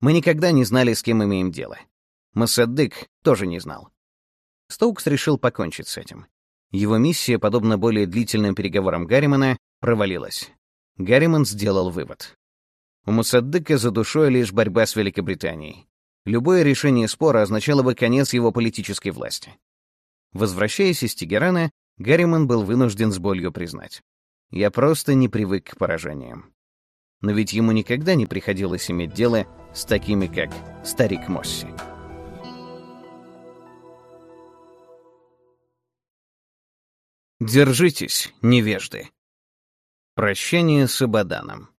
Мы никогда не знали, с кем имеем дело. Масаддык тоже не знал. Стоукс решил покончить с этим. Его миссия, подобно более длительным переговорам Гарримана, провалилась. Гарриман сделал вывод. У Мусаддыка за душой лишь борьба с Великобританией. Любое решение спора означало бы конец его политической власти. Возвращаясь из Тегерана, Гарриман был вынужден с болью признать. Я просто не привык к поражениям. Но ведь ему никогда не приходилось иметь дело с такими, как старик Мосси. Держитесь, невежды. Прощание с Абаданом.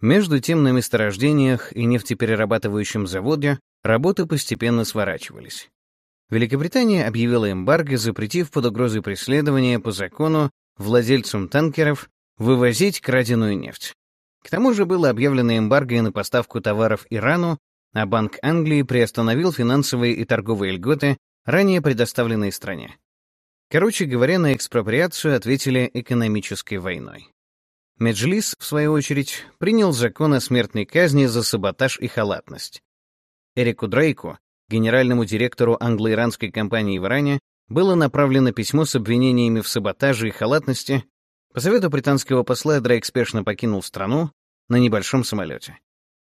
Между тем на месторождениях и нефтеперерабатывающем заводе работы постепенно сворачивались. Великобритания объявила эмбарго, запретив под угрозой преследования по закону владельцам танкеров вывозить краденую нефть. К тому же было объявлено эмбарго и на поставку товаров Ирану, а Банк Англии приостановил финансовые и торговые льготы, ранее предоставленные стране. Короче говоря, на экспроприацию ответили экономической войной. Меджлис, в свою очередь, принял закон о смертной казни за саботаж и халатность. Эрику Дрейку, генеральному директору англо-иранской компании в Иране, было направлено письмо с обвинениями в саботаже и халатности. По совету британского посла Дрейк спешно покинул страну на небольшом самолете.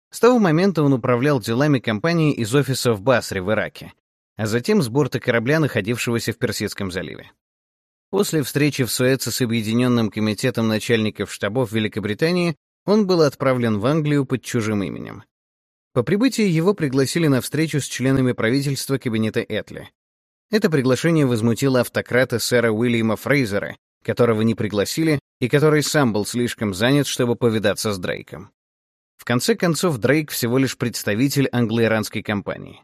С того момента он управлял делами компании из офиса в Басре в Ираке, а затем с борта корабля, находившегося в Персидском заливе. После встречи в Суэце с Объединенным комитетом начальников штабов Великобритании он был отправлен в Англию под чужим именем. По прибытии его пригласили на встречу с членами правительства кабинета Этли. Это приглашение возмутило автократа сэра Уильяма Фрейзера, которого не пригласили и который сам был слишком занят, чтобы повидаться с Дрейком. В конце концов, Дрейк всего лишь представитель англо-иранской компании.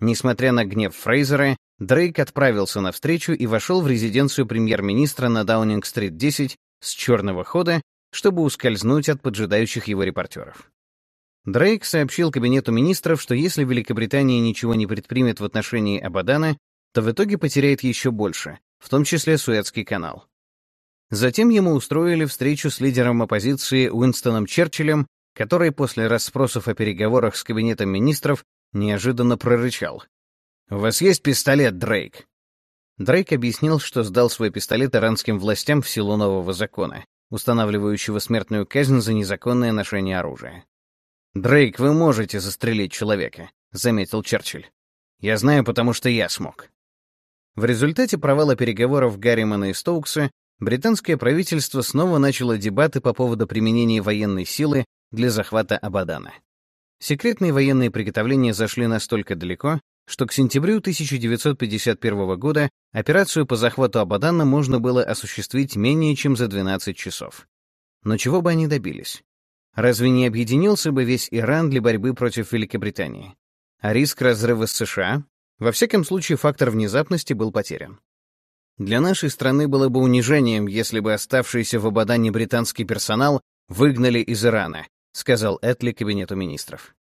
Несмотря на гнев Фрейзера, Дрейк отправился на встречу и вошел в резиденцию премьер-министра на Даунинг-стрит 10 с черного хода, чтобы ускользнуть от поджидающих его репортеров. Дрейк сообщил кабинету министров, что если Великобритания ничего не предпримет в отношении Абадана, то в итоге потеряет еще больше, в том числе Суэцкий канал. Затем ему устроили встречу с лидером оппозиции Уинстоном Черчиллем, который после расспросов о переговорах с кабинетом министров неожиданно прорычал. «У вас есть пистолет, Дрейк?» Дрейк объяснил, что сдал свой пистолет иранским властям в силу нового закона, устанавливающего смертную казнь за незаконное ношение оружия. «Дрейк, вы можете застрелить человека», — заметил Черчилль. «Я знаю, потому что я смог». В результате провала переговоров Гарримана и Стоукса британское правительство снова начало дебаты по поводу применения военной силы для захвата Абадана. Секретные военные приготовления зашли настолько далеко, что к сентябрю 1951 года операцию по захвату Абадана можно было осуществить менее чем за 12 часов. Но чего бы они добились? Разве не объединился бы весь Иран для борьбы против Великобритании? А риск разрыва с США во всяком случае, фактор внезапности был потерян. Для нашей страны было бы унижением, если бы оставшийся в Абадане британский персонал выгнали из Ирана, сказал Этли кабинету министров.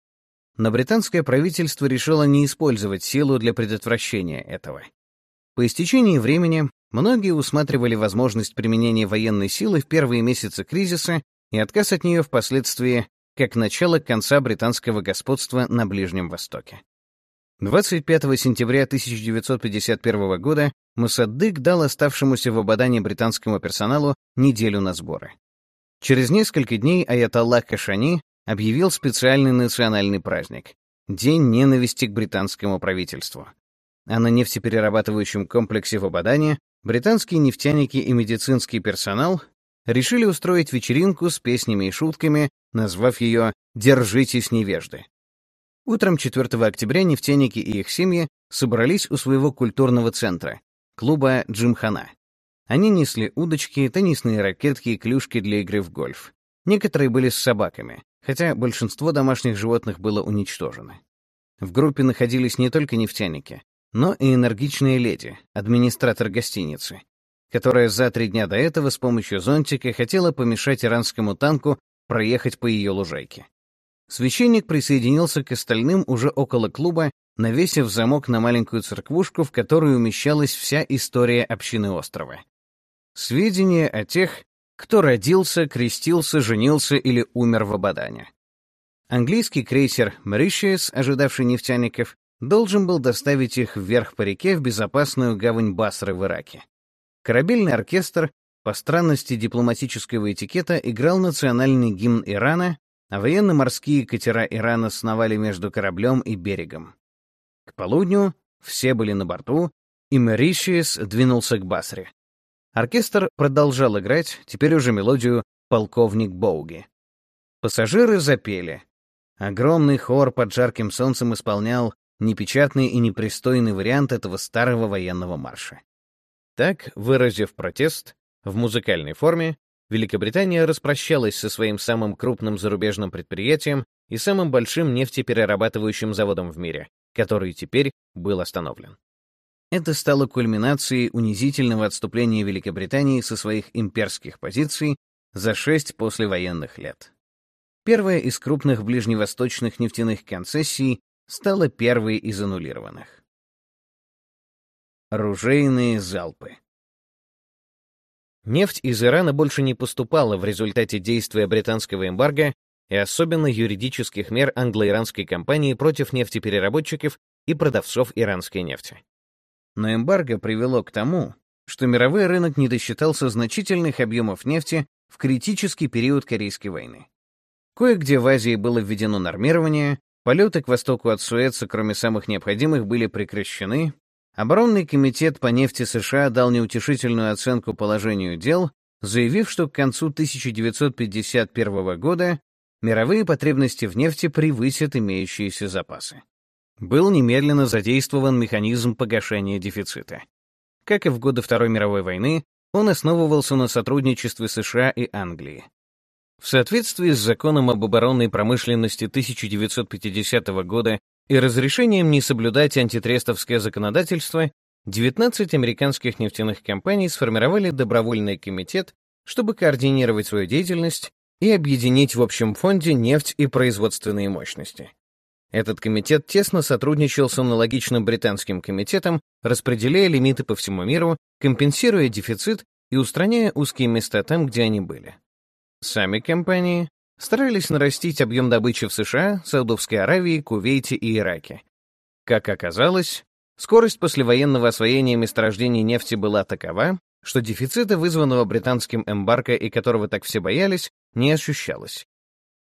Но британское правительство решило не использовать силу для предотвращения этого. По истечении времени многие усматривали возможность применения военной силы в первые месяцы кризиса и отказ от нее впоследствии как начало конца британского господства на Ближнем Востоке. 25 сентября 1951 года Мусаддык дал оставшемуся в Абадане британскому персоналу неделю на сборы. Через несколько дней Аятолла Кашани объявил специальный национальный праздник — День ненависти к британскому правительству. А на нефтеперерабатывающем комплексе в Абадане британские нефтяники и медицинский персонал решили устроить вечеринку с песнями и шутками, назвав ее «Держитесь, невежды». Утром 4 октября нефтяники и их семьи собрались у своего культурного центра, клуба «Джимхана». Они несли удочки, теннисные ракетки и клюшки для игры в гольф. Некоторые были с собаками, хотя большинство домашних животных было уничтожено. В группе находились не только нефтяники, но и энергичная леди, администратор гостиницы, которая за три дня до этого с помощью зонтика хотела помешать иранскому танку проехать по ее лужайке. Священник присоединился к остальным уже около клуба, навесив замок на маленькую церквушку, в которой умещалась вся история общины острова. Сведения о тех, кто родился, крестился, женился или умер в Абадане. Английский крейсер «Mauritius», ожидавший нефтяников, должен был доставить их вверх по реке в безопасную гавань Басры в Ираке. Корабельный оркестр, по странности дипломатического этикета, играл национальный гимн Ирана, а военно-морские катера Ирана сновали между кораблем и берегом. К полудню все были на борту, и Мэришиес двинулся к Басре. Оркестр продолжал играть, теперь уже мелодию «Полковник Боуги». Пассажиры запели. Огромный хор под жарким солнцем исполнял непечатный и непристойный вариант этого старого военного марша. Так, выразив протест в музыкальной форме, Великобритания распрощалась со своим самым крупным зарубежным предприятием и самым большим нефтеперерабатывающим заводом в мире, который теперь был остановлен. Это стало кульминацией унизительного отступления Великобритании со своих имперских позиций за шесть послевоенных лет. Первая из крупных ближневосточных нефтяных концессий стала первой из аннулированных. Ружейные залпы Нефть из Ирана больше не поступала в результате действия британского эмбарго и особенно юридических мер англо-иранской компании против нефтепереработчиков и продавцов иранской нефти. Но эмбарго привело к тому, что мировой рынок не досчитался значительных объемов нефти в критический период Корейской войны. Кое-где в Азии было введено нормирование, полеты к востоку от Суэца, кроме самых необходимых, были прекращены, Оборонный комитет по нефти США дал неутешительную оценку положению дел, заявив, что к концу 1951 года мировые потребности в нефти превысят имеющиеся запасы. Был немедленно задействован механизм погашения дефицита. Как и в годы Второй мировой войны, он основывался на сотрудничестве США и Англии. В соответствии с законом об оборонной промышленности 1950 года и разрешением не соблюдать антитрестовское законодательство 19 американских нефтяных компаний сформировали добровольный комитет, чтобы координировать свою деятельность и объединить в общем фонде нефть и производственные мощности. Этот комитет тесно сотрудничал с аналогичным британским комитетом, распределяя лимиты по всему миру, компенсируя дефицит и устраняя узкие места там, где они были. Сами компании старались нарастить объем добычи в США, Саудовской Аравии, Кувейте и Ираке. Как оказалось, скорость послевоенного освоения месторождений нефти была такова, что дефицита, вызванного британским эмбарго и которого так все боялись, не ощущалось.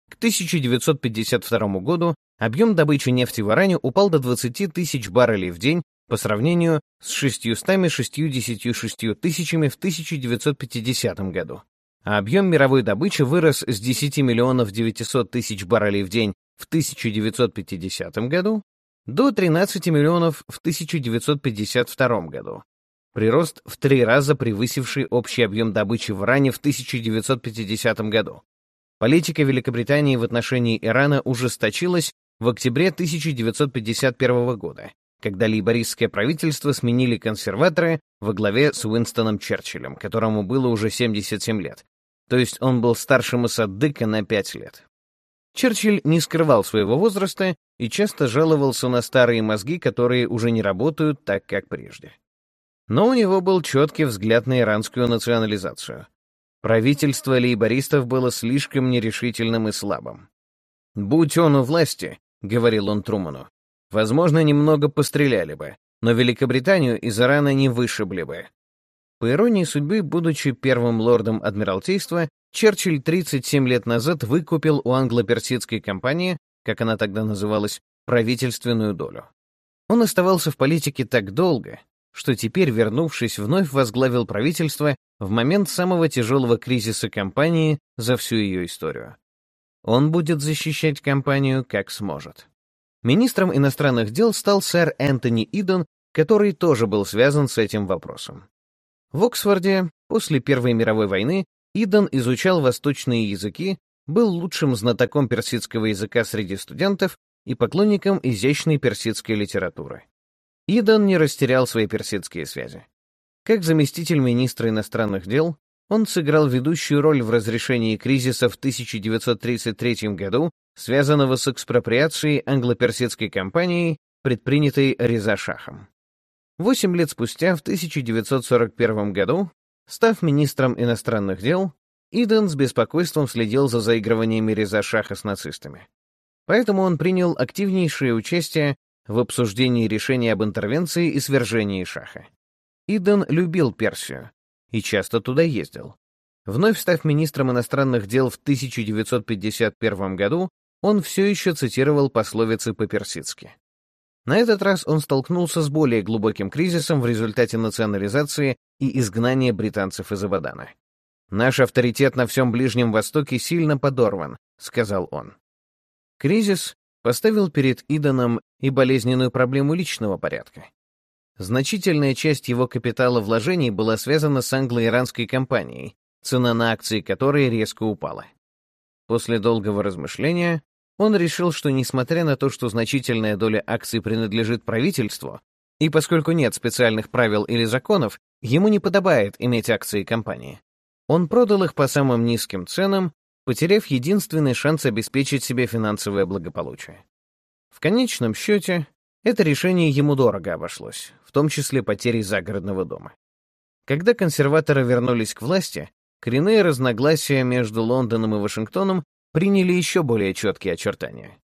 К 1952 году объем добычи нефти в Иране упал до 20 тысяч баррелей в день по сравнению с 666 тысячами в 1950 году а объем мировой добычи вырос с 10 миллионов 900 тысяч баррелей в день в 1950 году до 13 миллионов в 1952 году. Прирост в три раза превысивший общий объем добычи в Иране в 1950 году. Политика Великобритании в отношении Ирана ужесточилась в октябре 1951 года, когда лейбористское правительство сменили консерваторы во главе с Уинстоном Черчиллем, которому было уже 77 лет, то есть он был старше Мосаддыка на пять лет. Черчилль не скрывал своего возраста и часто жаловался на старые мозги, которые уже не работают так, как прежде. Но у него был четкий взгляд на иранскую национализацию. Правительство лейбористов было слишком нерешительным и слабым. «Будь он у власти», — говорил он Труману, — «возможно, немного постреляли бы, но Великобританию из Ирана не вышибли бы». По иронии судьбы, будучи первым лордом Адмиралтейства, Черчилль 37 лет назад выкупил у англо-персидской компании, как она тогда называлась, правительственную долю. Он оставался в политике так долго, что теперь, вернувшись, вновь возглавил правительство в момент самого тяжелого кризиса компании за всю ее историю. Он будет защищать компанию как сможет. Министром иностранных дел стал сэр Энтони Идон, который тоже был связан с этим вопросом. В Оксфорде после Первой мировой войны Идон изучал восточные языки, был лучшим знатоком персидского языка среди студентов и поклонником изящной персидской литературы. Идон не растерял свои персидские связи. Как заместитель министра иностранных дел, он сыграл ведущую роль в разрешении кризиса в 1933 году, связанного с экспроприацией англо-персидской компанией, предпринятой Реза Шахом. Восемь лет спустя, в 1941 году, став министром иностранных дел, Иден с беспокойством следил за заигрываниями Реза Шаха с нацистами. Поэтому он принял активнейшее участие в обсуждении решения об интервенции и свержении Шаха. Иден любил Персию и часто туда ездил. Вновь став министром иностранных дел в 1951 году, он все еще цитировал пословицы по-персидски. На этот раз он столкнулся с более глубоким кризисом в результате национализации и изгнания британцев из Абадана. «Наш авторитет на всем Ближнем Востоке сильно подорван», — сказал он. Кризис поставил перед Иданом и болезненную проблему личного порядка. Значительная часть его капитала вложений была связана с англо-иранской компанией, цена на акции которой резко упала. После долгого размышления он решил, что несмотря на то, что значительная доля акций принадлежит правительству, и поскольку нет специальных правил или законов, ему не подобает иметь акции компании. Он продал их по самым низким ценам потеряв единственный шанс обеспечить себе финансовое благополучие. В конечном счете, это решение ему дорого обошлось, в том числе потерей загородного дома. Когда консерваторы вернулись к власти, коренные разногласия между Лондоном и Вашингтоном приняли еще более четкие очертания.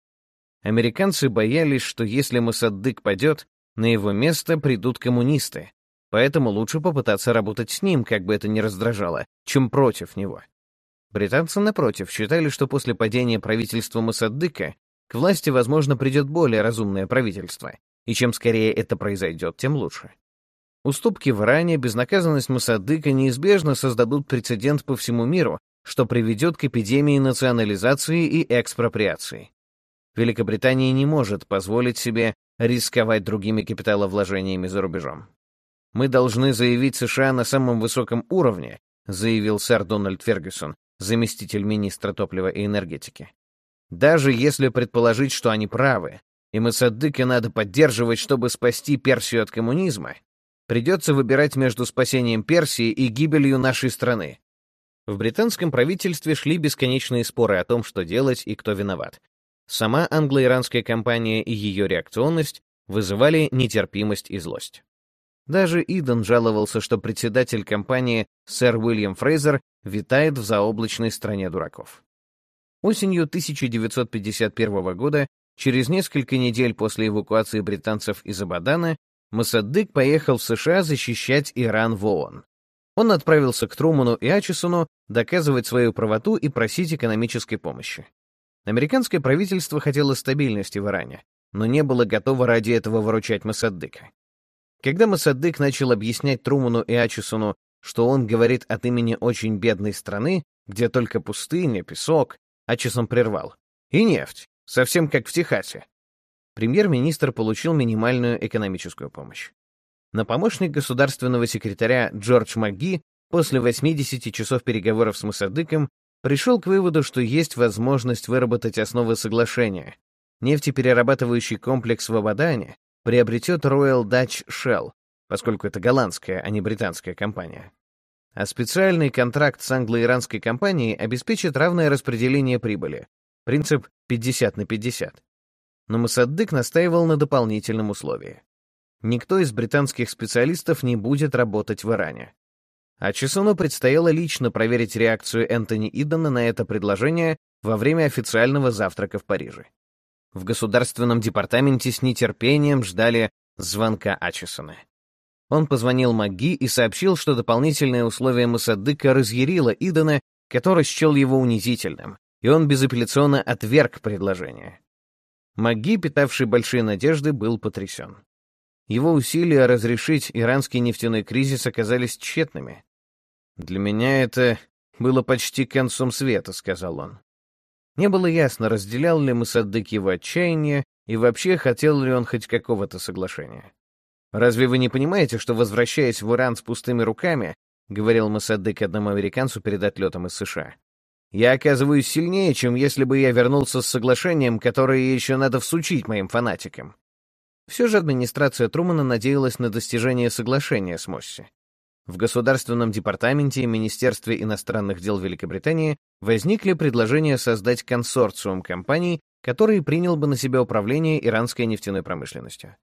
Американцы боялись, что если Моссаддык падет, на его место придут коммунисты, поэтому лучше попытаться работать с ним, как бы это ни раздражало, чем против него. Британцы, напротив, считали, что после падения правительства Мосаддыка к власти, возможно, придет более разумное правительство, и чем скорее это произойдет, тем лучше. Уступки в Иране, безнаказанность Мосаддыка неизбежно создадут прецедент по всему миру, что приведет к эпидемии национализации и экспроприации. Великобритания не может позволить себе рисковать другими капиталовложениями за рубежом. «Мы должны заявить США на самом высоком уровне», заявил сэр Дональд Фергюсон, заместитель министра топлива и энергетики. Даже если предположить, что они правы, и Масадыка надо поддерживать, чтобы спасти Персию от коммунизма, придется выбирать между спасением Персии и гибелью нашей страны. В британском правительстве шли бесконечные споры о том, что делать и кто виноват. Сама англо-иранская компания и ее реакционность вызывали нетерпимость и злость. Даже Иден жаловался, что председатель компании сэр Уильям Фрейзер витает в заоблачной стране дураков. Осенью 1951 года, через несколько недель после эвакуации британцев из Абадана, Масаддык поехал в США защищать Иран в ООН. Он отправился к Труману и Ачесону доказывать свою правоту и просить экономической помощи. Американское правительство хотело стабильности в Иране, но не было готово ради этого выручать Масаддыка. Когда Масадык начал объяснять Труману и Ачесону, что он говорит от имени очень бедной страны, где только пустыня, песок, Ачесон прервал. И нефть, совсем как в Техасе. Премьер-министр получил минимальную экономическую помощь. Но помощник государственного секретаря Джордж МакГи после 80 часов переговоров с Масадыком пришел к выводу, что есть возможность выработать основы соглашения. Нефтеперерабатывающий комплекс в Абадане приобретет Royal Dutch Shell, поскольку это голландская, а не британская компания. А специальный контракт с англо-иранской компанией обеспечит равное распределение прибыли, принцип 50 на 50. Но Мосаддык настаивал на дополнительном условии. Никто из британских специалистов не будет работать в Иране. А Чесуну предстояло лично проверить реакцию Энтони Идона на это предложение во время официального завтрака в Париже. В Государственном департаменте с нетерпением ждали звонка Ачесона. Он позвонил МакГи и сообщил, что дополнительное условие Масадыка разъярило Идона, который счел его унизительным, и он безапелляционно отверг предложение. МакГи, питавший большие надежды, был потрясен. Его усилия разрешить иранский нефтяной кризис оказались тщетными. «Для меня это было почти концом света», — сказал он. Не было ясно, разделял ли Масадык его отчаяние и вообще хотел ли он хоть какого-то соглашения. «Разве вы не понимаете, что, возвращаясь в Иран с пустыми руками, — говорил Масадык одному американцу перед отлетом из США, — я оказываюсь сильнее, чем если бы я вернулся с соглашением, которое еще надо всучить моим фанатикам». Все же администрация Трумана надеялась на достижение соглашения с Мосси. В Государственном департаменте и Министерстве иностранных дел Великобритании возникли предложения создать консорциум компаний, который принял бы на себя управление иранской нефтяной промышленностью.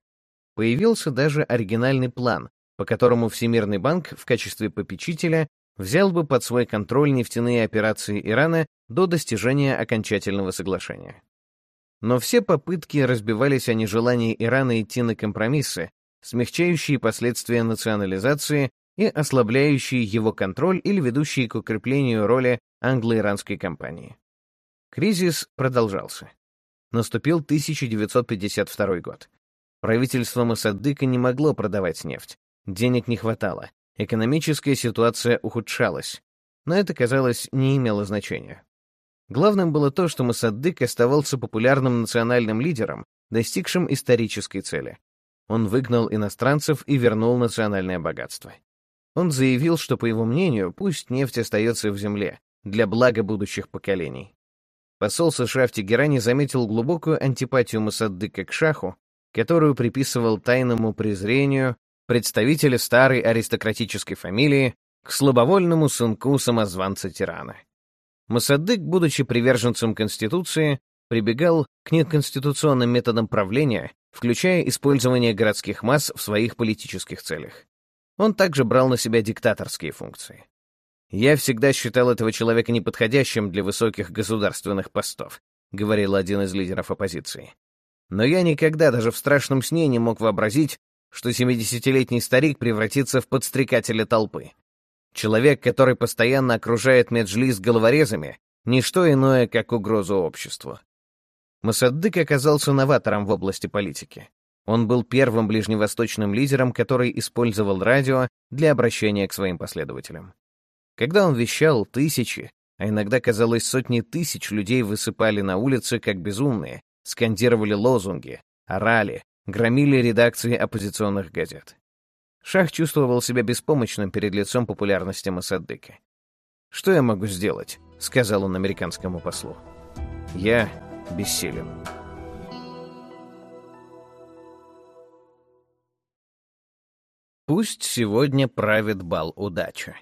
Появился даже оригинальный план, по которому Всемирный банк в качестве попечителя взял бы под свой контроль нефтяные операции Ирана до достижения окончательного соглашения. Но все попытки разбивались о нежелании Ирана идти на компромиссы, смягчающие последствия национализации и ослабляющие его контроль или ведущие к укреплению роли англо-иранской компании. Кризис продолжался. Наступил 1952 год. Правительство Масаддыка не могло продавать нефть. Денег не хватало. Экономическая ситуация ухудшалась. Но это, казалось, не имело значения. Главным было то, что Масаддык оставался популярным национальным лидером, достигшим исторической цели. Он выгнал иностранцев и вернул национальное богатство. Он заявил, что, по его мнению, пусть нефть остается в земле, для блага будущих поколений. Посол США в Тегеране заметил глубокую антипатию Мусаддыка к шаху, которую приписывал тайному презрению представителя старой аристократической фамилии к слабовольному сынку самозванца-тирана. Мусаддык, будучи приверженцем Конституции, прибегал к неконституционным методам правления, включая использование городских масс в своих политических целях. Он также брал на себя диктаторские функции. «Я всегда считал этого человека неподходящим для высоких государственных постов», говорил один из лидеров оппозиции. «Но я никогда даже в страшном сне не мог вообразить, что 70-летний старик превратится в подстрекателя толпы. Человек, который постоянно окружает Меджлис головорезами, не что иное, как угрозу обществу. Масаддык оказался новатором в области политики. Он был первым ближневосточным лидером, который использовал радио для обращения к своим последователям. Когда он вещал, тысячи, а иногда, казалось, сотни тысяч людей высыпали на улицы как безумные, скандировали лозунги, орали, громили редакции оппозиционных газет. Шах чувствовал себя беспомощным перед лицом популярности Масаддыка. «Что я могу сделать?» — сказал он американскому послу. «Я бессилен». Пусть сегодня правит бал удачи.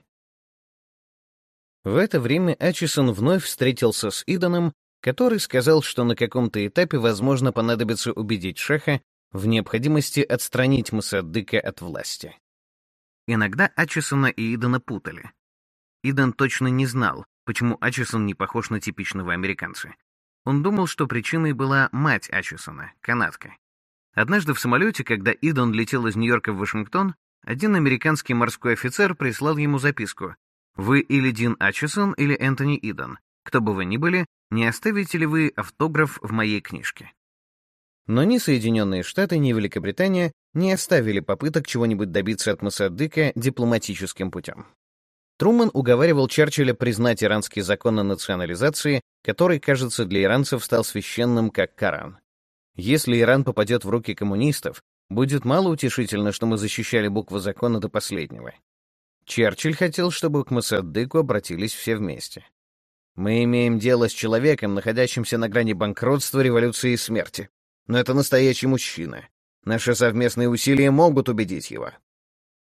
В это время Ачисон вновь встретился с Иданом, который сказал, что на каком-то этапе, возможно, понадобится убедить Шаха в необходимости отстранить Мусаддыка от власти. Иногда Ачисона и Идана путали. Идан точно не знал, почему Ачисон не похож на типичного американца. Он думал, что причиной была мать Ачисона, канадка. Однажды в самолете, когда Идан летел из Нью-Йорка в Вашингтон, один американский морской офицер прислал ему записку. «Вы или Дин Ачесон, или Энтони Иден. Кто бы вы ни были, не оставите ли вы автограф в моей книжке?» Но ни Соединенные Штаты, ни Великобритания не оставили попыток чего-нибудь добиться от Масадыка дипломатическим путем. Труман уговаривал Черчилля признать иранский закон о национализации, который, кажется, для иранцев стал священным как Коран. Если Иран попадет в руки коммунистов, Будет мало утешительно, что мы защищали букву закона до последнего. Черчилль хотел, чтобы к Масаддыку обратились все вместе. Мы имеем дело с человеком, находящимся на грани банкротства, революции и смерти. Но это настоящий мужчина. Наши совместные усилия могут убедить его.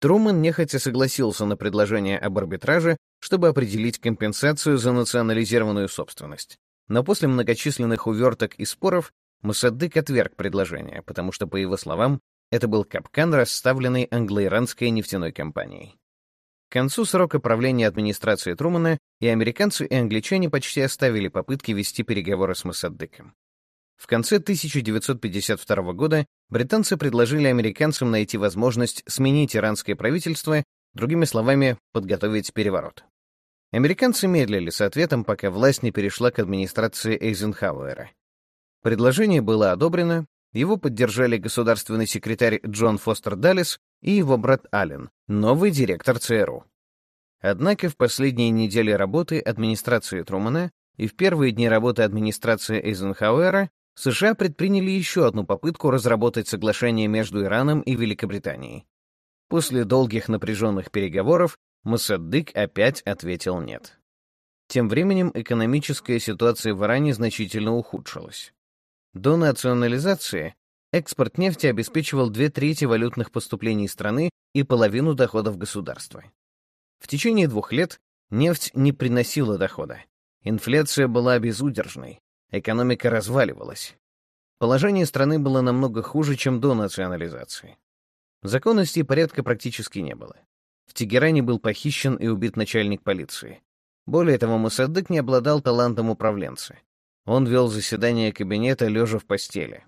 Трумэн нехотя согласился на предложение об арбитраже, чтобы определить компенсацию за национализированную собственность. Но после многочисленных уверток и споров Мусаддык отверг предложение, потому что, по его словам, это был капкан, расставленный англо-иранской нефтяной компанией. Концу срока правления администрации Трумана и американцы, и англичане почти оставили попытки вести переговоры с Мосаддыком. В конце 1952 года британцы предложили американцам найти возможность сменить иранское правительство, другими словами, подготовить переворот. Американцы медлили с ответом, пока власть не перешла к администрации Эйзенхауэра. Предложение было одобрено, его поддержали государственный секретарь Джон Фостер Даллес и его брат Аллен, новый директор ЦРУ. Однако в последние недели работы администрации Трумана и в первые дни работы администрации Эйзенхауэра США предприняли еще одну попытку разработать соглашение между Ираном и Великобританией. После долгих напряженных переговоров Мосаддык опять ответил «нет». Тем временем экономическая ситуация в Иране значительно ухудшилась. До национализации экспорт нефти обеспечивал две трети валютных поступлений страны и половину доходов государства. В течение двух лет нефть не приносила дохода. Инфляция была безудержной, экономика разваливалась. Положение страны было намного хуже, чем до национализации. Законности и порядка практически не было. В Тегеране был похищен и убит начальник полиции. Более того, Мусаддык не обладал талантом управленца. Он вел заседание кабинета лежа в постели.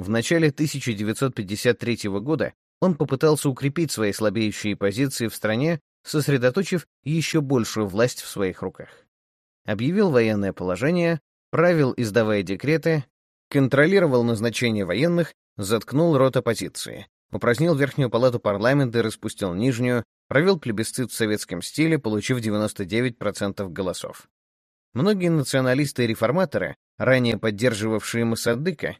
В начале 1953 года он попытался укрепить свои слабеющие позиции в стране, сосредоточив еще большую власть в своих руках. Объявил военное положение, правил, издавая декреты, контролировал назначение военных, заткнул рот оппозиции, упразднил Верхнюю палату парламента и распустил Нижнюю, провел плебисцит в советском стиле, получив 99% голосов. Многие националисты и реформаторы, ранее поддерживавшие Масадыка,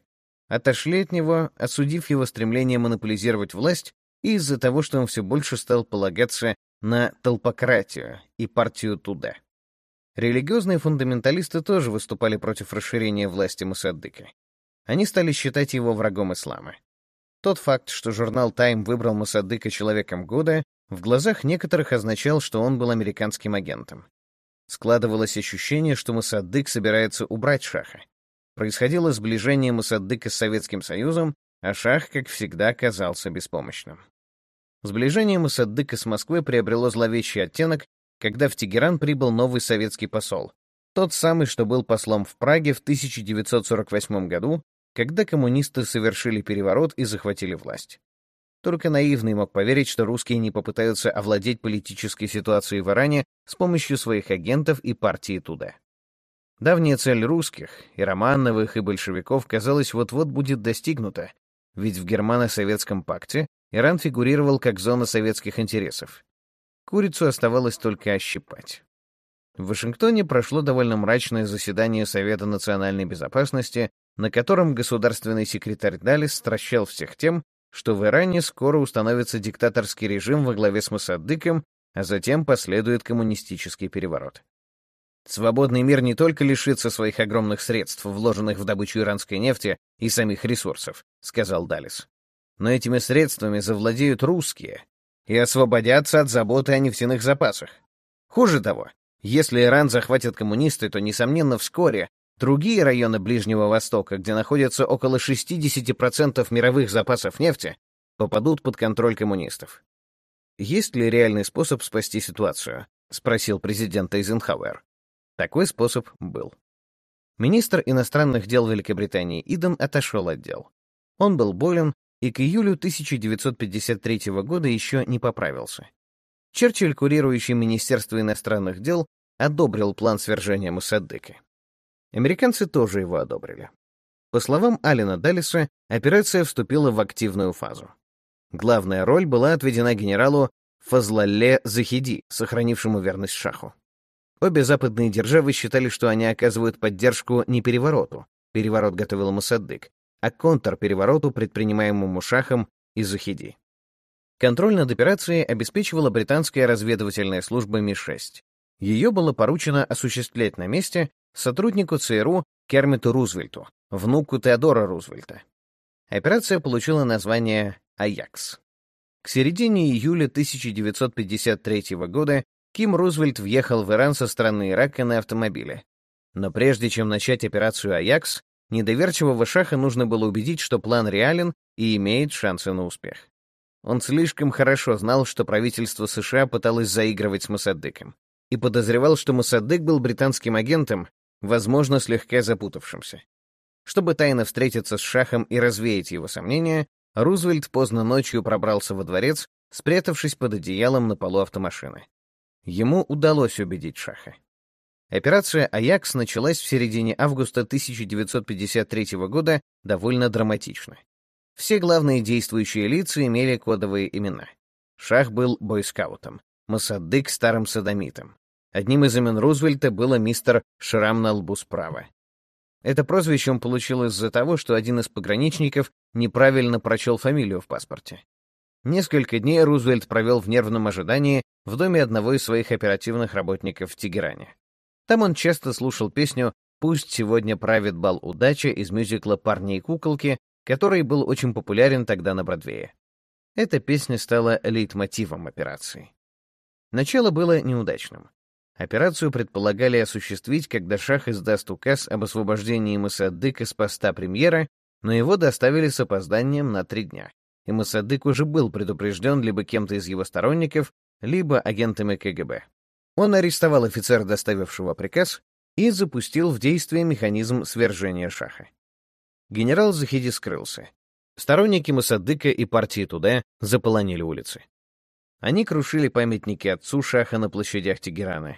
отошли от него, осудив его стремление монополизировать власть из-за того, что он все больше стал полагаться на толпократию и партию туда. Религиозные фундаменталисты тоже выступали против расширения власти Мусаддыка. Они стали считать его врагом ислама. Тот факт, что журнал «Тайм» выбрал Мусаддыка человеком года, в глазах некоторых означал, что он был американским агентом. Складывалось ощущение, что Мусаддык собирается убрать Шаха. Происходило сближение Мусаддыка с Советским Союзом, а Шах, как всегда, казался беспомощным. Сближение Мусаддыка с Москвой приобрело зловещий оттенок, когда в Тегеран прибыл новый советский посол, тот самый, что был послом в Праге в 1948 году, когда коммунисты совершили переворот и захватили власть. Только наивный мог поверить, что русские не попытаются овладеть политической ситуацией в Иране с помощью своих агентов и партии туда. Давняя цель русских, и Романовых, и большевиков, казалось, вот-вот будет достигнута, ведь в Германо-Советском пакте Иран фигурировал как зона советских интересов. Курицу оставалось только ощипать. В Вашингтоне прошло довольно мрачное заседание Совета национальной безопасности, на котором государственный секретарь Далис стращал всех тем, что в Иране скоро установится диктаторский режим во главе с Мосаддыком, а затем последует коммунистический переворот. Свободный мир не только лишится своих огромных средств, вложенных в добычу иранской нефти и самих ресурсов, сказал Далис. Но этими средствами завладеют русские и освободятся от заботы о нефтяных запасах. Хуже того, если Иран захватят коммунисты, то, несомненно, вскоре Другие районы Ближнего Востока, где находятся около 60% мировых запасов нефти, попадут под контроль коммунистов. «Есть ли реальный способ спасти ситуацию?» — спросил президент Эйзенхауэр. Такой способ был. Министр иностранных дел Великобритании Иден отошел от дел. Он был болен и к июлю 1953 года еще не поправился. Черчилль, курирующий Министерство иностранных дел, одобрил план свержения Муссаддыка. Американцы тоже его одобрили. По словам Алина Даллиса, операция вступила в активную фазу. Главная роль была отведена генералу Фазлале Захиди, сохранившему верность Шаху. Обе западные державы считали, что они оказывают поддержку не перевороту, переворот готовил Мусаддык, а контрперевороту, предпринимаемому Шахом и Захиди. Контроль над операцией обеспечивала британская разведывательная служба Ми-6. Ее было поручено осуществлять на месте сотруднику ЦРУ Кермиту Рузвельту, внуку Теодора Рузвельта. Операция получила название «Аякс». К середине июля 1953 года Ким Рузвельт въехал в Иран со стороны Ирака на автомобиле. Но прежде чем начать операцию «Аякс», недоверчивого Шаха нужно было убедить, что план реален и имеет шансы на успех. Он слишком хорошо знал, что правительство США пыталось заигрывать с Мосаддыком, и подозревал, что Мосаддык был британским агентом, возможно, слегка запутавшимся. Чтобы тайно встретиться с Шахом и развеять его сомнения, Рузвельт поздно ночью пробрался во дворец, спрятавшись под одеялом на полу автомашины. Ему удалось убедить Шаха. Операция «Аякс» началась в середине августа 1953 года довольно драматично. Все главные действующие лица имели кодовые имена. Шах был бойскаутом, Масаддык — старым садомитом. Одним из имен Рузвельта было мистер Шрам на лбу справа. Это прозвище он получил из-за того, что один из пограничников неправильно прочел фамилию в паспорте. Несколько дней Рузвельт провел в нервном ожидании в доме одного из своих оперативных работников в Тегеране. Там он часто слушал песню «Пусть сегодня правит бал удачи» из мюзикла «Парни и куколки», который был очень популярен тогда на Бродвее. Эта песня стала лейтмотивом операции. Начало было неудачным. Операцию предполагали осуществить, когда Шах издаст указ об освобождении Масадык из поста премьера, но его доставили с опозданием на три дня, и Масадык уже был предупрежден либо кем-то из его сторонников, либо агентами КГБ. Он арестовал офицера, доставившего приказ, и запустил в действие механизм свержения Шаха. Генерал Захиди скрылся. Сторонники Масадыка и партии Туда заполонили улицы. Они крушили памятники отцу Шаха на площадях Тегерана,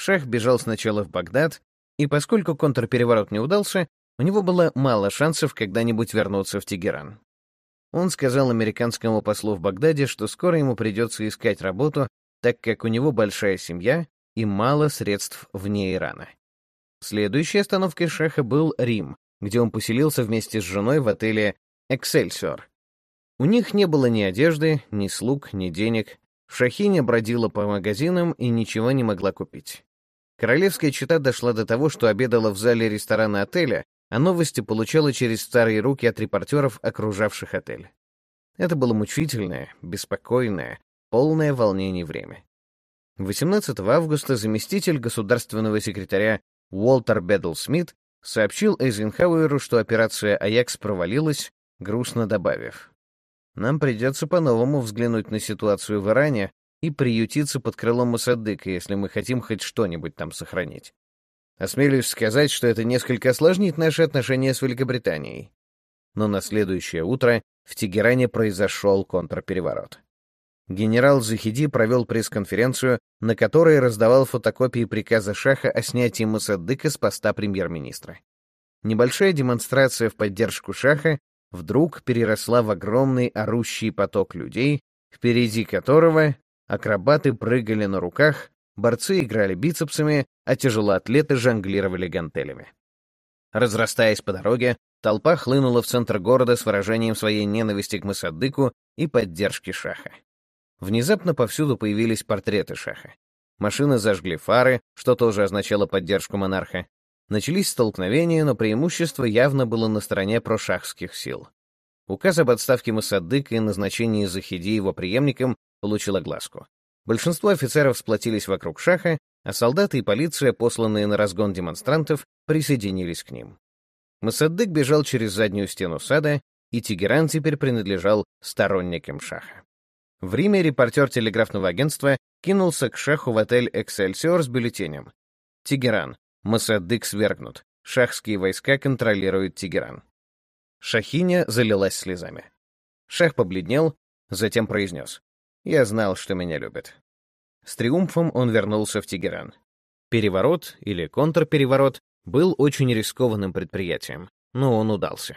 Шах бежал сначала в Багдад, и поскольку контрпереворот не удался, у него было мало шансов когда-нибудь вернуться в Тегеран. Он сказал американскому послу в Багдаде, что скоро ему придется искать работу, так как у него большая семья и мало средств вне Ирана. Следующей остановкой Шаха был Рим, где он поселился вместе с женой в отеле «Эксельсиор». У них не было ни одежды, ни слуг, ни денег. Шахиня бродила по магазинам и ничего не могла купить. Королевская чита дошла до того, что обедала в зале ресторана отеля, а новости получала через старые руки от репортеров, окружавших отель. Это было мучительное, беспокойное, полное волнений время. 18 августа заместитель государственного секретаря Уолтер Бедл Смит сообщил Эйзенхауэру, что операция «Аякс» провалилась, грустно добавив. «Нам придется по-новому взглянуть на ситуацию в Иране и приютиться под крылом Мусадыка, если мы хотим хоть что-нибудь там сохранить. Осмелюсь сказать, что это несколько осложнит наши отношения с Великобританией. Но на следующее утро в Тегеране произошел контрпереворот. Генерал Захиди провел пресс-конференцию, на которой раздавал фотокопии приказа Шаха о снятии Мусаддыка с поста премьер-министра. Небольшая демонстрация в поддержку Шаха вдруг переросла в огромный орущий поток людей, впереди которого Акробаты прыгали на руках, борцы играли бицепсами, а тяжелоатлеты жонглировали гантелями. Разрастаясь по дороге, толпа хлынула в центр города с выражением своей ненависти к Масадыку и поддержки Шаха. Внезапно повсюду появились портреты Шаха. Машины зажгли фары, что тоже означало поддержку монарха. Начались столкновения, но преимущество явно было на стороне прошахских сил. Указ об отставке Масадыка и назначении Захиди его преемником получил огласку. Большинство офицеров сплотились вокруг Шаха, а солдаты и полиция, посланные на разгон демонстрантов, присоединились к ним. Масаддык бежал через заднюю стену сада, и Тегеран теперь принадлежал сторонникам Шаха. В Риме репортер телеграфного агентства кинулся к Шаху в отель «Эксельсиор» с бюллетенем. «Тегеран. Масаддык свергнут. Шахские войска контролируют Тегеран». Шахиня залилась слезами. Шах побледнел, затем произнес. Я знал, что меня любят. С триумфом он вернулся в Тегеран. Переворот или контрпереворот был очень рискованным предприятием, но он удался.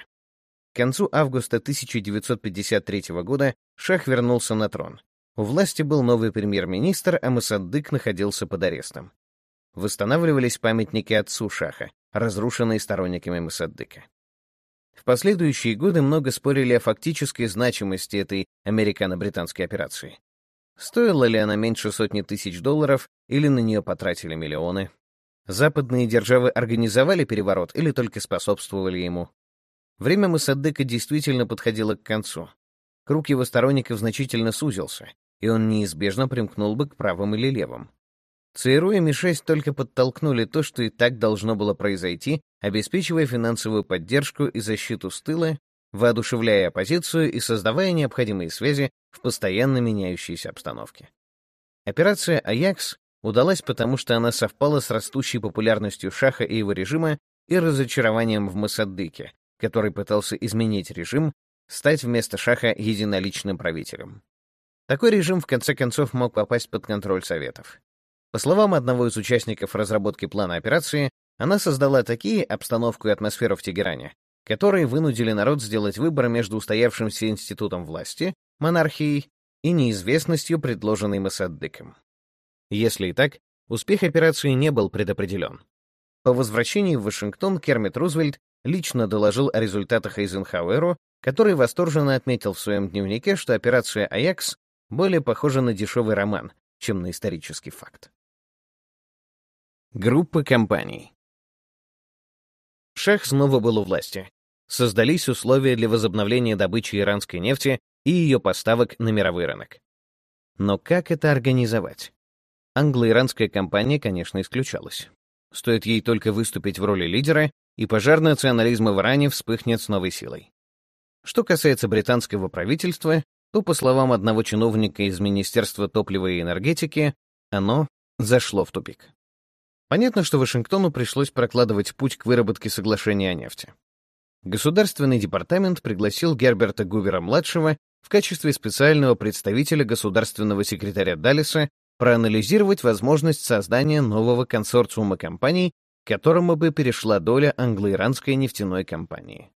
К концу августа 1953 года Шах вернулся на трон. У власти был новый премьер-министр, а Масаддык находился под арестом. Восстанавливались памятники отцу Шаха, разрушенные сторонниками Масаддыка. В последующие годы много спорили о фактической значимости этой американо-британской операции. Стоила ли она меньше сотни тысяч долларов, или на нее потратили миллионы? Западные державы организовали переворот или только способствовали ему? Время Мосаддека действительно подходило к концу. Круг его сторонников значительно сузился, и он неизбежно примкнул бы к правым или левым. ЦРУ и Ми-6 только подтолкнули то, что и так должно было произойти, обеспечивая финансовую поддержку и защиту с тыла, воодушевляя оппозицию и создавая необходимые связи в постоянно меняющейся обстановке. Операция «Аякс» удалась потому, что она совпала с растущей популярностью Шаха и его режима и разочарованием в Масаддыке, который пытался изменить режим, стать вместо Шаха единоличным правителем. Такой режим в конце концов мог попасть под контроль Советов. По словам одного из участников разработки плана операции, она создала такие обстановку и атмосферу в Тегеране, которые вынудили народ сделать выбор между устоявшимся институтом власти, монархией, и неизвестностью, предложенной Масаддыком. Если и так, успех операции не был предопределен. По возвращении в Вашингтон Кермит Рузвельт лично доложил о результатах Эйзенхауэру, который восторженно отметил в своем дневнике, что операция «Аякс» более похожа на дешевый роман, чем на исторический факт. Группа компаний Шах снова был у власти. Создались условия для возобновления добычи иранской нефти и ее поставок на мировой рынок. Но как это организовать? Англо-иранская компания, конечно, исключалась. Стоит ей только выступить в роли лидера, и пожар национализма в Иране вспыхнет с новой силой. Что касается британского правительства, то, по словам одного чиновника из Министерства топлива и энергетики, оно зашло в тупик. Понятно, что Вашингтону пришлось прокладывать путь к выработке соглашения о нефти. Государственный департамент пригласил Герберта Гувера-младшего в качестве специального представителя государственного секретаря Даллеса проанализировать возможность создания нового консорциума компаний, которому бы перешла доля англо-иранской нефтяной компании.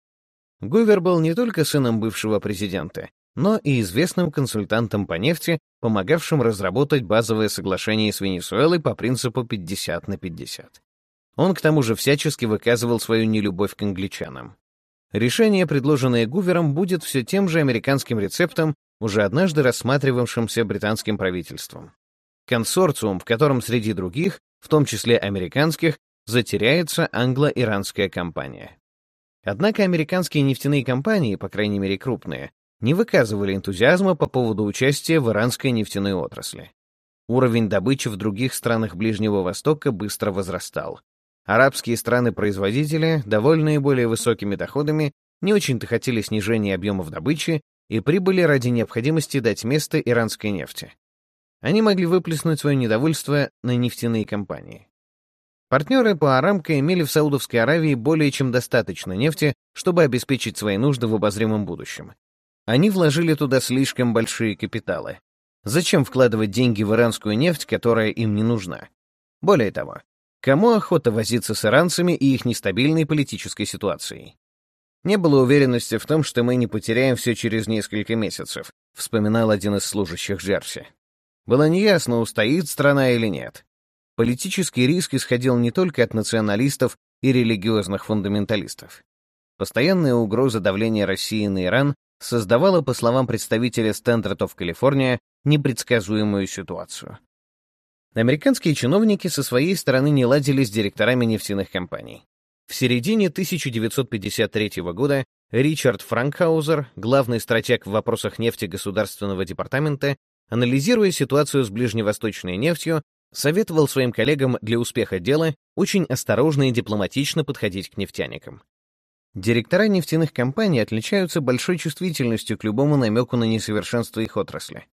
Гувер был не только сыном бывшего президента, но и известным консультантом по нефти, помогавшим разработать базовое соглашение с Венесуэлой по принципу 50 на 50. Он к тому же всячески выказывал свою нелюбовь к англичанам. Решение, предложенное Гувером, будет все тем же американским рецептом, уже однажды рассматривавшимся британским правительством. Консорциум, в котором среди других, в том числе американских, затеряется англо-иранская компания. Однако американские нефтяные компании, по крайней мере крупные, не выказывали энтузиазма по поводу участия в иранской нефтяной отрасли. Уровень добычи в других странах Ближнего Востока быстро возрастал. Арабские страны-производители, довольные более высокими доходами, не очень-то хотели снижения объемов добычи и прибыли ради необходимости дать место иранской нефти. Они могли выплеснуть свое недовольство на нефтяные компании. Партнеры по Арамко имели в Саудовской Аравии более чем достаточно нефти, чтобы обеспечить свои нужды в обозримом будущем. Они вложили туда слишком большие капиталы. Зачем вкладывать деньги в иранскую нефть, которая им не нужна? Более того, Кому охота возиться с иранцами и их нестабильной политической ситуацией? Не было уверенности в том, что мы не потеряем все через несколько месяцев, вспоминал один из служащих Джерси. Было неясно, устоит страна или нет. Политический риск исходил не только от националистов и религиозных фундаменталистов. Постоянная угроза давления России на Иран создавала, по словам представителя Standard of California, непредсказуемую ситуацию. Американские чиновники со своей стороны не ладили с директорами нефтяных компаний. В середине 1953 года Ричард Франкхаузер, главный стратег в вопросах нефти Государственного департамента, анализируя ситуацию с ближневосточной нефтью, советовал своим коллегам для успеха дела очень осторожно и дипломатично подходить к нефтяникам. Директора нефтяных компаний отличаются большой чувствительностью к любому намеку на несовершенство их отрасли.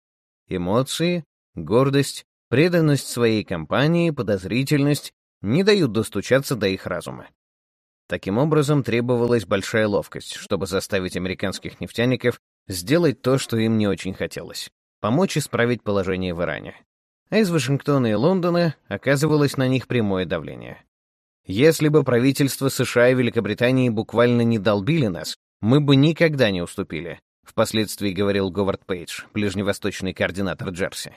Эмоции, гордость, Преданность своей компании, подозрительность не дают достучаться до их разума. Таким образом, требовалась большая ловкость, чтобы заставить американских нефтяников сделать то, что им не очень хотелось — помочь исправить положение в Иране. А из Вашингтона и Лондона оказывалось на них прямое давление. Если бы правительства США и Великобритании буквально не долбили нас, мы бы никогда не уступили, впоследствии говорил Говард Пейдж, ближневосточный координатор Джерси.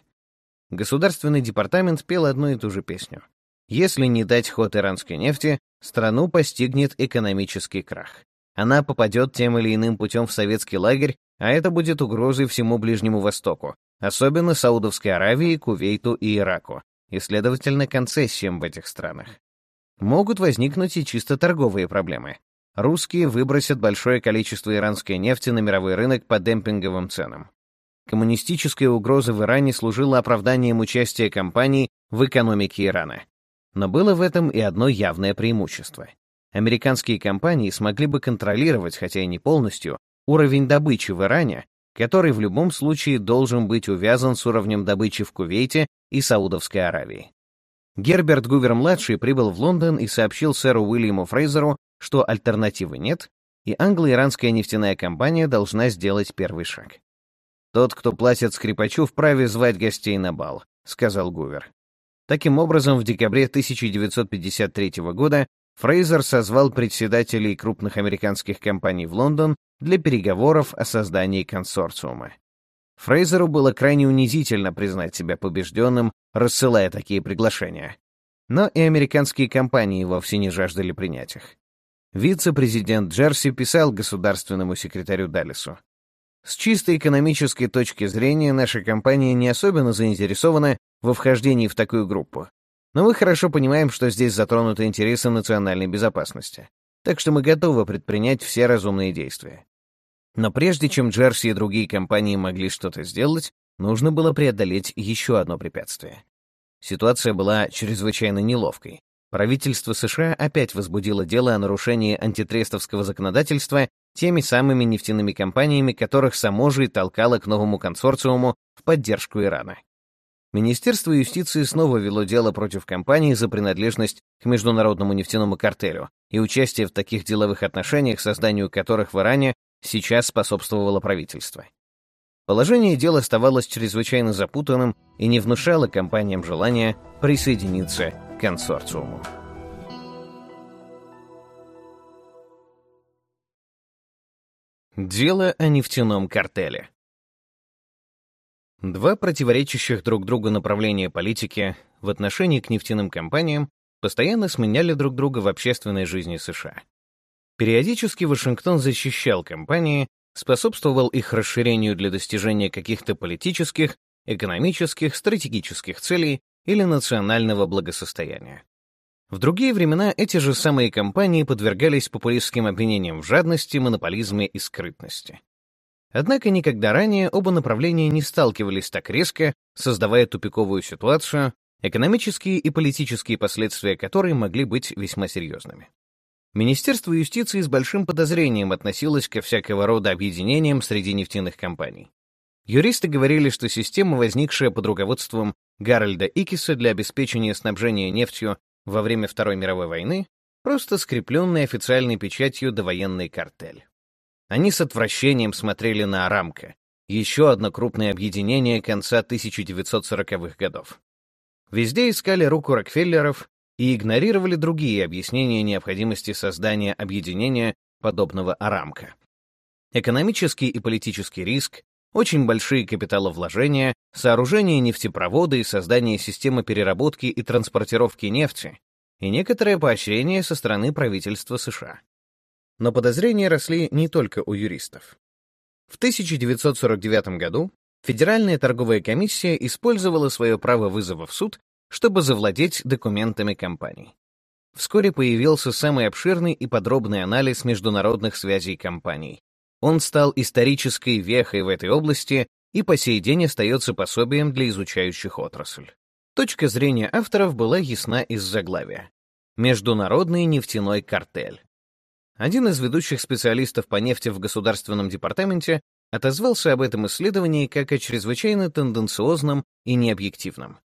Государственный департамент пел одну и ту же песню. Если не дать ход иранской нефти, страну постигнет экономический крах. Она попадет тем или иным путем в советский лагерь, а это будет угрозой всему Ближнему Востоку, особенно Саудовской Аравии, Кувейту и Ираку, и, следовательно, концессиям в этих странах. Могут возникнуть и чисто торговые проблемы. Русские выбросят большое количество иранской нефти на мировой рынок по демпинговым ценам. Коммунистическая угроза в Иране служила оправданием участия компаний в экономике Ирана. Но было в этом и одно явное преимущество. Американские компании смогли бы контролировать, хотя и не полностью, уровень добычи в Иране, который в любом случае должен быть увязан с уровнем добычи в Кувейте и Саудовской Аравии. Герберт Гувер-младший прибыл в Лондон и сообщил сэру Уильяму Фрейзеру, что альтернативы нет, и англо-иранская нефтяная компания должна сделать первый шаг. «Тот, кто платит скрипачу, вправе звать гостей на бал», — сказал Гувер. Таким образом, в декабре 1953 года Фрейзер созвал председателей крупных американских компаний в Лондон для переговоров о создании консорциума. Фрейзеру было крайне унизительно признать себя побежденным, рассылая такие приглашения. Но и американские компании вовсе не жаждали принять их. Вице-президент Джерси писал государственному секретарю Даллесу. «С чисто экономической точки зрения наша компания не особенно заинтересована во вхождении в такую группу. Но мы хорошо понимаем, что здесь затронуты интересы национальной безопасности. Так что мы готовы предпринять все разумные действия. Но прежде чем Джерси и другие компании могли что-то сделать, нужно было преодолеть еще одно препятствие. Ситуация была чрезвычайно неловкой. Правительство США опять возбудило дело о нарушении антитрестовского законодательства теми самыми нефтяными компаниями, которых само же и толкало к новому консорциуму в поддержку Ирана. Министерство юстиции снова вело дело против компании за принадлежность к международному нефтяному картелю и участие в таких деловых отношениях, созданию которых в Иране сейчас способствовало правительство. Положение дел оставалось чрезвычайно запутанным и не внушало компаниям желания присоединиться к консорциуму. Дело о нефтяном картеле. Два противоречащих друг другу направления политики в отношении к нефтяным компаниям постоянно сменяли друг друга в общественной жизни США. Периодически Вашингтон защищал компании, способствовал их расширению для достижения каких-то политических, экономических, стратегических целей или национального благосостояния. В другие времена эти же самые компании подвергались популистским обвинениям в жадности, монополизме и скрытности. Однако никогда ранее оба направления не сталкивались так резко, создавая тупиковую ситуацию, экономические и политические последствия которой могли быть весьма серьезными. Министерство юстиции с большим подозрением относилось ко всякого рода объединениям среди нефтяных компаний. Юристы говорили, что система, возникшая под руководством Гарольда Икиса для обеспечения снабжения нефтью во время Второй мировой войны, просто скрепленный официальной печатью довоенный картель. Они с отвращением смотрели на Арамко, еще одно крупное объединение конца 1940-х годов. Везде искали руку Рокфеллеров и игнорировали другие объяснения необходимости создания объединения, подобного Арамко. Экономический и политический риск, очень большие капиталовложения, сооружение нефтепровода и создание системы переработки и транспортировки нефти и некоторое поощрение со стороны правительства США. Но подозрения росли не только у юристов. В 1949 году Федеральная торговая комиссия использовала свое право вызова в суд чтобы завладеть документами компаний. Вскоре появился самый обширный и подробный анализ международных связей компаний. Он стал исторической вехой в этой области и по сей день остается пособием для изучающих отрасль. Точка зрения авторов была ясна из заглавия. Международный нефтяной картель. Один из ведущих специалистов по нефти в Государственном департаменте отозвался об этом исследовании как о чрезвычайно тенденциозном и необъективном.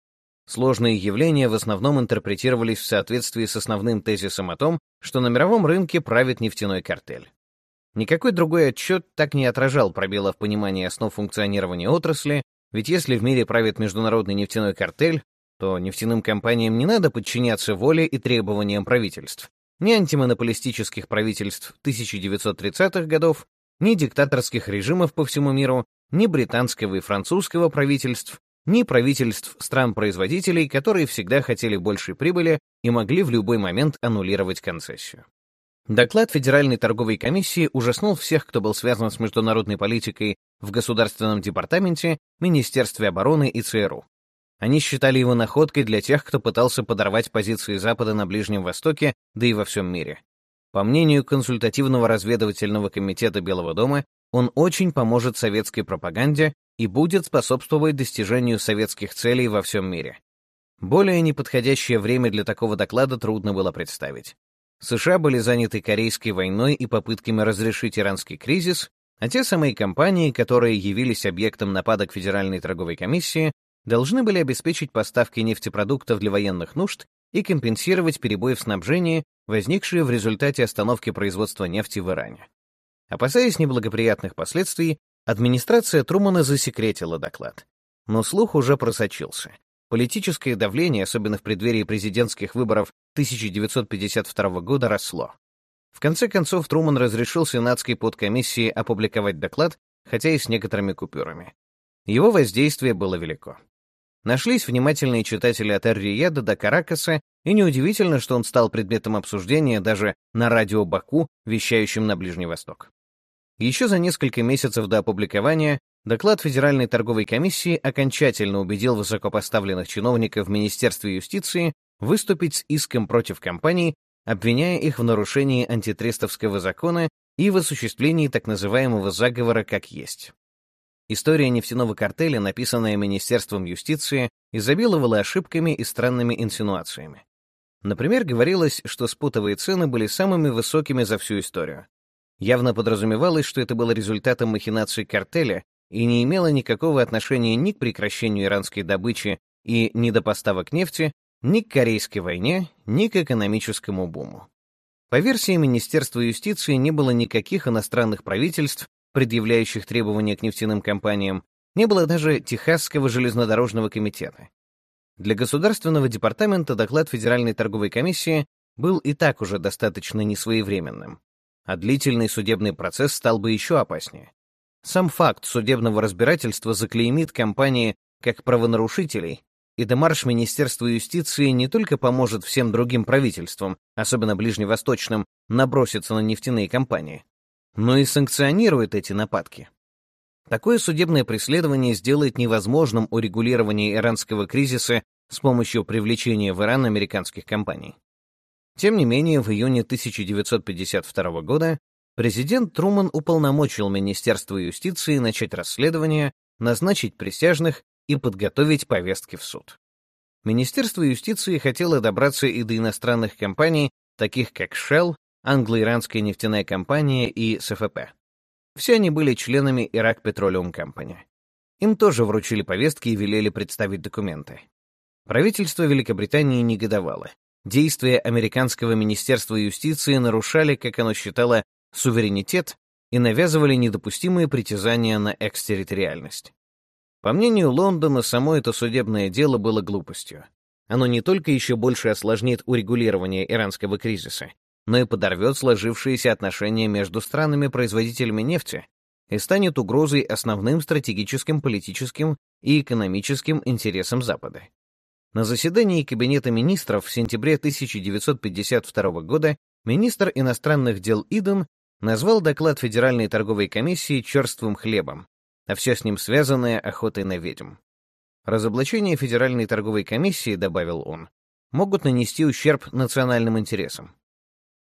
Сложные явления в основном интерпретировались в соответствии с основным тезисом о том, что на мировом рынке правит нефтяной картель. Никакой другой отчет так не отражал пробела в понимании основ функционирования отрасли, ведь если в мире правит международный нефтяной картель, то нефтяным компаниям не надо подчиняться воле и требованиям правительств, ни антимонополистических правительств 1930-х годов, ни диктаторских режимов по всему миру, ни британского и французского правительств, ни правительств стран-производителей, которые всегда хотели большей прибыли и могли в любой момент аннулировать концессию. Доклад Федеральной торговой комиссии ужаснул всех, кто был связан с международной политикой в Государственном департаменте, Министерстве обороны и ЦРУ. Они считали его находкой для тех, кто пытался подорвать позиции Запада на Ближнем Востоке, да и во всем мире. По мнению консультативного разведывательного комитета Белого дома, он очень поможет советской пропаганде и будет способствовать достижению советских целей во всем мире. Более неподходящее время для такого доклада трудно было представить. США были заняты Корейской войной и попытками разрешить иранский кризис, а те самые компании, которые явились объектом нападок Федеральной торговой комиссии, должны были обеспечить поставки нефтепродуктов для военных нужд и компенсировать перебои в снабжении, возникшие в результате остановки производства нефти в Иране. Опасаясь неблагоприятных последствий, администрация Трумана засекретила доклад. Но слух уже просочился. Политическое давление, особенно в преддверии президентских выборов 1952 года, росло. В конце концов, Труман разрешил сенатской подкомиссии опубликовать доклад, хотя и с некоторыми купюрами. Его воздействие было велико. Нашлись внимательные читатели от Эр-Рияда до Каракаса, и неудивительно, что он стал предметом обсуждения даже на радио Баку, вещающем на Ближний Восток. Еще за несколько месяцев до опубликования доклад Федеральной торговой комиссии окончательно убедил высокопоставленных чиновников в Министерстве юстиции выступить с иском против компаний, обвиняя их в нарушении антитрестовского закона и в осуществлении так называемого заговора как есть. История нефтяного картеля, написанная Министерством юстиции, изобиловала ошибками и странными инсинуациями. Например, говорилось, что спутовые цены были самыми высокими за всю историю. Явно подразумевалось, что это было результатом махинаций картеля и не имело никакого отношения ни к прекращению иранской добычи и недопоставок нефти, ни к Корейской войне, ни к экономическому буму. По версии Министерства юстиции не было никаких иностранных правительств, предъявляющих требования к нефтяным компаниям, не было даже Техасского железнодорожного комитета. Для Государственного департамента доклад Федеральной торговой комиссии был и так уже достаточно несвоевременным а длительный судебный процесс стал бы еще опаснее. Сам факт судебного разбирательства заклеймит компании как правонарушителей, и демарш Министерства юстиции не только поможет всем другим правительствам, особенно ближневосточным, наброситься на нефтяные компании, но и санкционирует эти нападки. Такое судебное преследование сделает невозможным урегулирование иранского кризиса с помощью привлечения в Иран американских компаний. Тем не менее, в июне 1952 года президент Труман уполномочил Министерство юстиции начать расследование, назначить присяжных и подготовить повестки в суд. Министерство юстиции хотело добраться и до иностранных компаний, таких как Shell, англо-иранская нефтяная компания и СФП. Все они были членами Ирак Petroleum Company. Им тоже вручили повестки и велели представить документы. Правительство Великобритании негодовало. Действия американского Министерства юстиции нарушали, как оно считало, суверенитет и навязывали недопустимые притязания на экстерриториальность. По мнению Лондона, само это судебное дело было глупостью. Оно не только еще больше осложнит урегулирование иранского кризиса, но и подорвет сложившиеся отношения между странами-производителями нефти и станет угрозой основным стратегическим, политическим и экономическим интересам Запада. На заседании Кабинета министров в сентябре 1952 года министр иностранных дел Иден назвал доклад Федеральной торговой комиссии черствым хлебом, а все с ним связанное охотой на ведьм. Разоблачение Федеральной торговой комиссии, добавил он, могут нанести ущерб национальным интересам.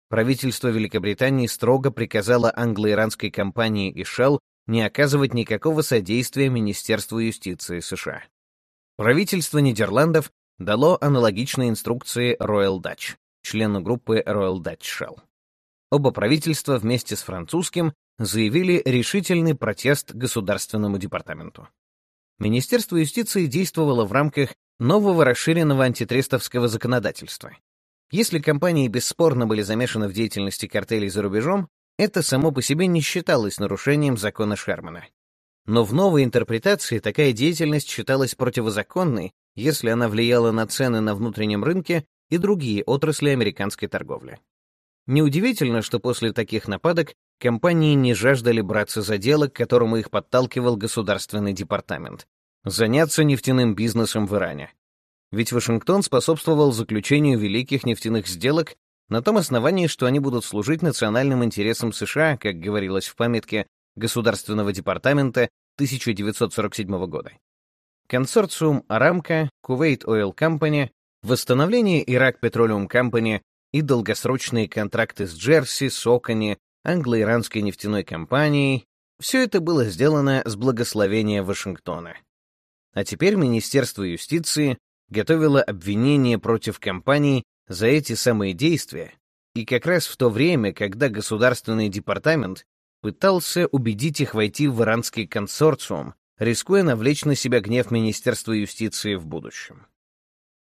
Правительство Великобритании строго приказало англо-иранской компании и Shell не оказывать никакого содействия Министерству юстиции США. Правительство Нидерландов дало аналогичные инструкции Royal Dutch, члену группы Royal Dutch Shell. Оба правительства вместе с французским заявили решительный протест Государственному департаменту. Министерство юстиции действовало в рамках нового расширенного антитрестовского законодательства. Если компании бесспорно были замешаны в деятельности картелей за рубежом, это само по себе не считалось нарушением закона Шермана. Но в новой интерпретации такая деятельность считалась противозаконной если она влияла на цены на внутреннем рынке и другие отрасли американской торговли. Неудивительно, что после таких нападок компании не жаждали браться за дело, к которому их подталкивал Государственный департамент — заняться нефтяным бизнесом в Иране. Ведь Вашингтон способствовал заключению великих нефтяных сделок на том основании, что они будут служить национальным интересам США, как говорилось в памятке Государственного департамента 1947 года консорциум Арамка, Kuwait Oil Company, восстановление Ирак Petroleum Company и долгосрочные контракты с Джерси, Сокони, англо-иранской нефтяной компанией — все это было сделано с благословения Вашингтона. А теперь Министерство юстиции готовила обвинение против компаний за эти самые действия, и как раз в то время, когда Государственный департамент пытался убедить их войти в иранский консорциум, рискуя навлечь на себя гнев Министерства юстиции в будущем.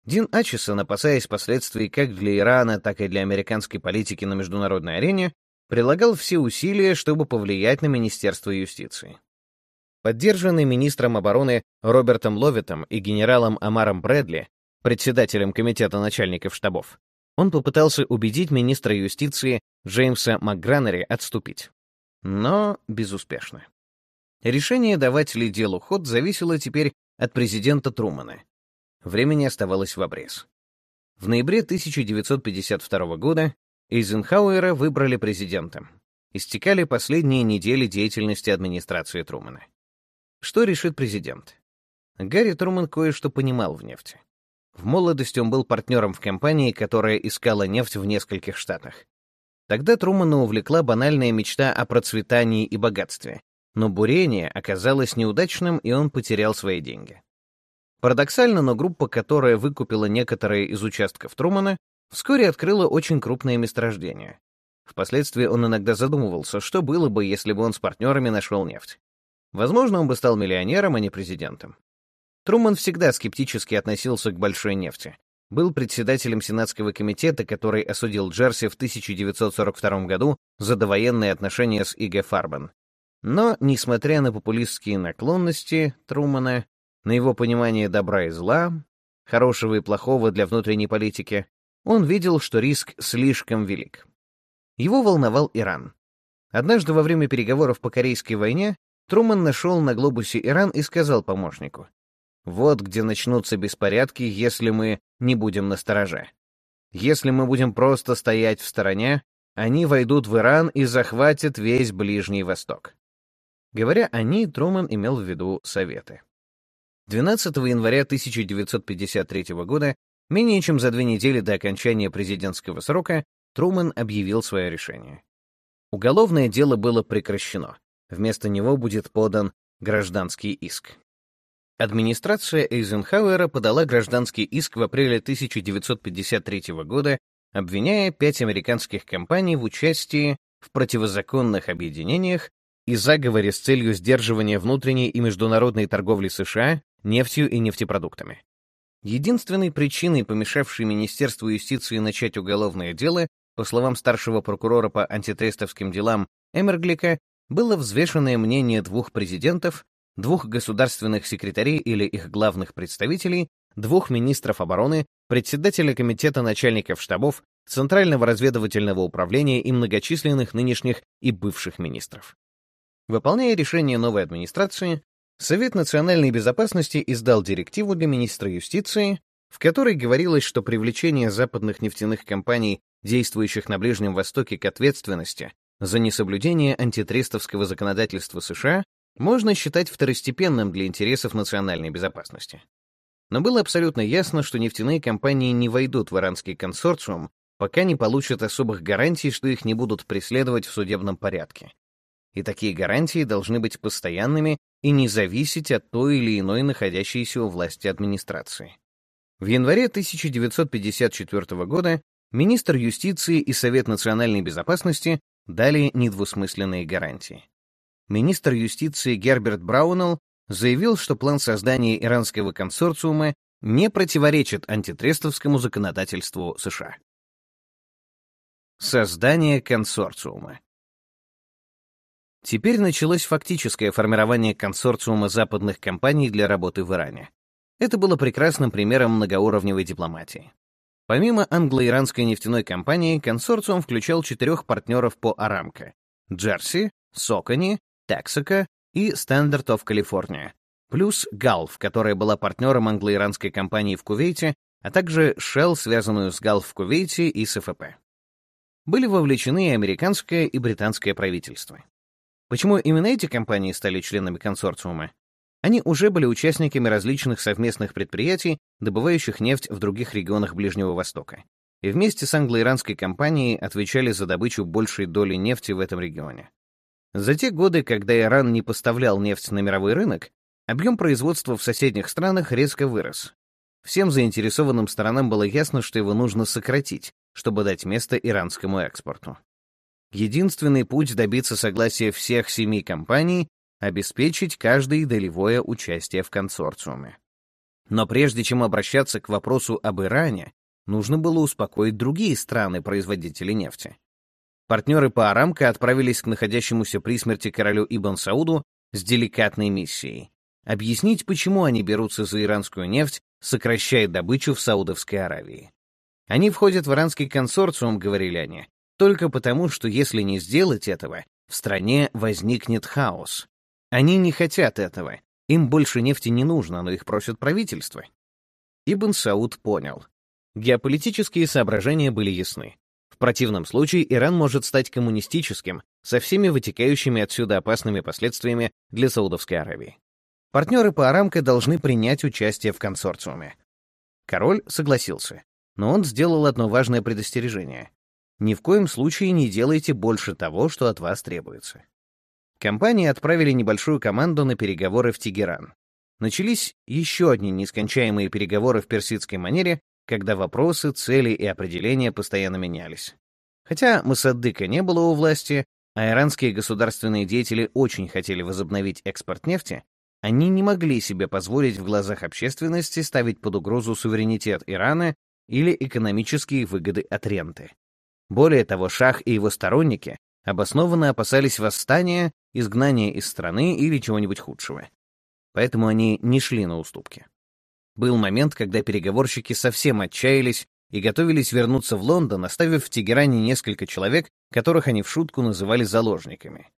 Дин Ачисон, опасаясь последствий как для Ирана, так и для американской политики на международной арене, прилагал все усилия, чтобы повлиять на Министерство юстиции. Поддержанный министром обороны Робертом Ловитом и генералом Амаром Брэдли, председателем комитета начальников штабов, он попытался убедить министра юстиции Джеймса МакГраннери отступить. Но безуспешно. Решение, давать ли делу ход, зависело теперь от президента Трумана. Времени оставалось в обрез. В ноябре 1952 года Эйзенхауэра выбрали президентом. Истекали последние недели деятельности администрации Трумана. Что решит президент? Гарри Труман кое-что понимал в нефти. В молодости он был партнером в компании, которая искала нефть в нескольких штатах. Тогда Трумана увлекла банальная мечта о процветании и богатстве, но бурение оказалось неудачным, и он потерял свои деньги. Парадоксально, но группа, которая выкупила некоторые из участков Трумана, вскоре открыла очень крупное месторождение. Впоследствии он иногда задумывался, что было бы, если бы он с партнерами нашел нефть. Возможно, он бы стал миллионером, а не президентом. Труман всегда скептически относился к большой нефти. Был председателем Сенатского комитета, который осудил Джерси в 1942 году за довоенные отношения с И.Г. Фарбен. Но, несмотря на популистские наклонности Трумана, на его понимание добра и зла, хорошего и плохого для внутренней политики, он видел, что риск слишком велик. Его волновал Иран. Однажды во время переговоров по Корейской войне Труман нашел на глобусе Иран и сказал помощнику, «Вот где начнутся беспорядки, если мы не будем настороже. Если мы будем просто стоять в стороне, они войдут в Иран и захватят весь Ближний Восток». Говоря «они», Труман имел в виду Советы. 12 января 1953 года, менее чем за две недели до окончания президентского срока, Трумэн объявил свое решение. Уголовное дело было прекращено. Вместо него будет подан гражданский иск. Администрация Эйзенхауэра подала гражданский иск в апреле 1953 года, обвиняя пять американских компаний в участии в противозаконных объединениях и заговоре с целью сдерживания внутренней и международной торговли США нефтью и нефтепродуктами. Единственной причиной, помешавшей Министерству юстиции начать уголовное дело, по словам старшего прокурора по антитрестовским делам Эмерглика, было взвешенное мнение двух президентов, двух государственных секретарей или их главных представителей, двух министров обороны, председателя комитета начальников штабов, Центрального разведывательного управления и многочисленных нынешних и бывших министров. Выполняя решение новой администрации, Совет национальной безопасности издал директиву для министра юстиции, в которой говорилось, что привлечение западных нефтяных компаний, действующих на Ближнем Востоке, к ответственности за несоблюдение антитрестовского законодательства США можно считать второстепенным для интересов национальной безопасности. Но было абсолютно ясно, что нефтяные компании не войдут в иранский консорциум, пока не получат особых гарантий, что их не будут преследовать в судебном порядке. И такие гарантии должны быть постоянными и не зависеть от той или иной находящейся у власти администрации. В январе 1954 года министр юстиции и Совет национальной безопасности дали недвусмысленные гарантии. Министр юстиции Герберт Браунелл заявил, что план создания иранского консорциума не противоречит антитрестовскому законодательству США. Создание консорциума Теперь началось фактическое формирование консорциума западных компаний для работы в Иране. Это было прекрасным примером многоуровневой дипломатии. Помимо англо-иранской нефтяной компании, консорциум включал четырех партнеров по Арамко — Джерси, Сокони, Texaco и Standard of California, плюс Gulf, которая была партнером англо-иранской компании в Кувейте, а также Shell, связанную с Gulf в Кувейте и с ФП. Были вовлечены и американское, и британское правительство. Почему именно эти компании стали членами консорциума? Они уже были участниками различных совместных предприятий, добывающих нефть в других регионах Ближнего Востока, и вместе с англо-иранской компанией отвечали за добычу большей доли нефти в этом регионе. За те годы, когда Иран не поставлял нефть на мировой рынок, объем производства в соседних странах резко вырос. всем заинтересованным сторонам было ясно, что его нужно сократить, чтобы дать место иранскому экспорту. Единственный путь добиться согласия всех семи компаний — обеспечить каждое долевое участие в консорциуме. Но прежде чем обращаться к вопросу об Иране, нужно было успокоить другие страны-производители нефти. Партнеры по Арамко отправились к находящемуся при смерти королю Ибн Сауду с деликатной миссией — объяснить, почему они берутся за иранскую нефть, сокращая добычу в Саудовской Аравии. Они входят в иранский консорциум, говорили они, только потому, что если не сделать этого, в стране возникнет хаос. Они не хотят этого, им больше нефти не нужно, но их просят правительство. Ибн Сауд понял. Геополитические соображения были ясны. В противном случае Иран может стать коммунистическим, со всеми вытекающими отсюда опасными последствиями для Саудовской Аравии. Партнеры по Арамко должны принять участие в консорциуме. Король согласился, но он сделал одно важное предостережение. Ни в коем случае не делайте больше того, что от вас требуется. Компании отправили небольшую команду на переговоры в Тегеран. Начались еще одни нескончаемые переговоры в персидской манере, когда вопросы, цели и определения постоянно менялись. Хотя Масаддыка не было у власти, а иранские государственные деятели очень хотели возобновить экспорт нефти, они не могли себе позволить в глазах общественности ставить под угрозу суверенитет Ирана или экономические выгоды от ренты. Более того, Шах и его сторонники обоснованно опасались восстания, изгнания из страны или чего-нибудь худшего. Поэтому они не шли на уступки. Был момент, когда переговорщики совсем отчаялись и готовились вернуться в Лондон, оставив в Тегеране несколько человек, которых они в шутку называли заложниками.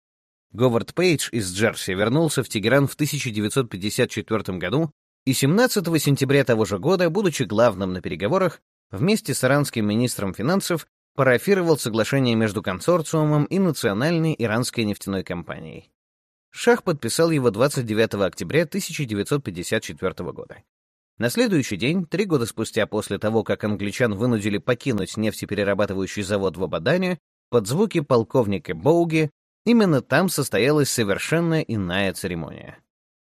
Говард Пейдж из Джерси вернулся в Тегеран в 1954 году и 17 сентября того же года, будучи главным на переговорах, вместе с иранским министром финансов парафировал соглашение между консорциумом и национальной иранской нефтяной компанией. Шах подписал его 29 октября 1954 года. На следующий день, три года спустя после того, как англичан вынудили покинуть нефтеперерабатывающий завод в Абадане, под звуки полковника Боуги, именно там состоялась совершенно иная церемония.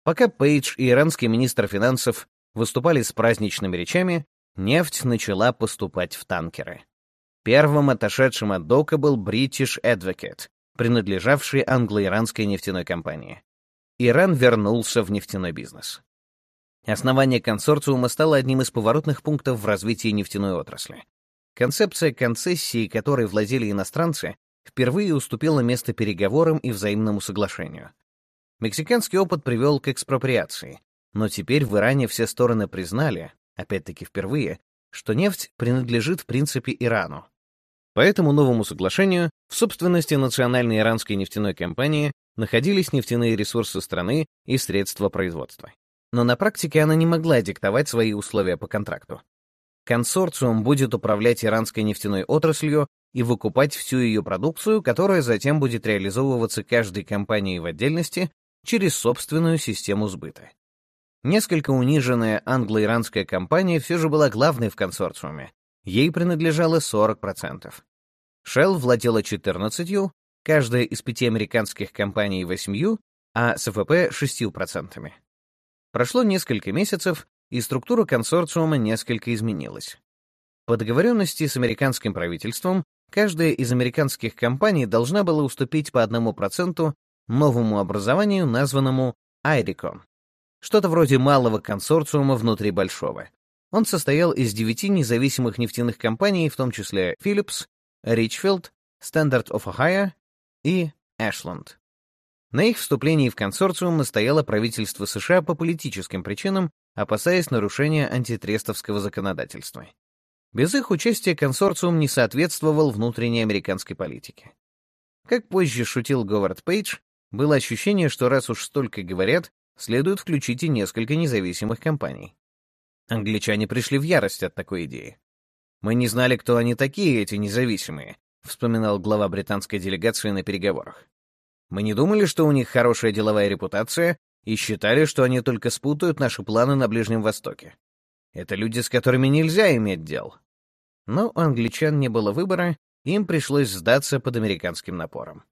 Пока Пейдж и иранский министр финансов выступали с праздничными речами, нефть начала поступать в танкеры. Первым отошедшим от дока был British Advocate, принадлежавший англо-иранской нефтяной компании. Иран вернулся в нефтяной бизнес. Основание консорциума стало одним из поворотных пунктов в развитии нефтяной отрасли. Концепция концессии, которой владели иностранцы, впервые уступила место переговорам и взаимному соглашению. Мексиканский опыт привел к экспроприации, но теперь в Иране все стороны признали, опять-таки впервые, что нефть принадлежит в принципе Ирану, по этому новому соглашению в собственности национальной иранской нефтяной компании находились нефтяные ресурсы страны и средства производства. Но на практике она не могла диктовать свои условия по контракту. Консорциум будет управлять иранской нефтяной отраслью и выкупать всю ее продукцию, которая затем будет реализовываться каждой компанией в отдельности через собственную систему сбыта. Несколько униженная англо-иранская компания все же была главной в консорциуме, Ей принадлежало 40%. Shell владела 14%, каждая из пяти американских компаний — 8%, а СФП — 6%. Прошло несколько месяцев, и структура консорциума несколько изменилась. По договоренности с американским правительством, каждая из американских компаний должна была уступить по 1% новому образованию, названному IRICON, что-то вроде малого консорциума внутри большого. Он состоял из девяти независимых нефтяных компаний, в том числе Philips, Richfield, Standard of Ohio и Ashland. На их вступлении в консорциум настояло правительство США по политическим причинам, опасаясь нарушения антитрестовского законодательства. Без их участия консорциум не соответствовал внутренней американской политике. Как позже шутил Говард Пейдж, было ощущение, что раз уж столько говорят, следует включить и несколько независимых компаний. Англичане пришли в ярость от такой идеи. «Мы не знали, кто они такие, эти независимые», — вспоминал глава британской делегации на переговорах. «Мы не думали, что у них хорошая деловая репутация, и считали, что они только спутают наши планы на Ближнем Востоке. Это люди, с которыми нельзя иметь дел». Но у англичан не было выбора, им пришлось сдаться под американским напором.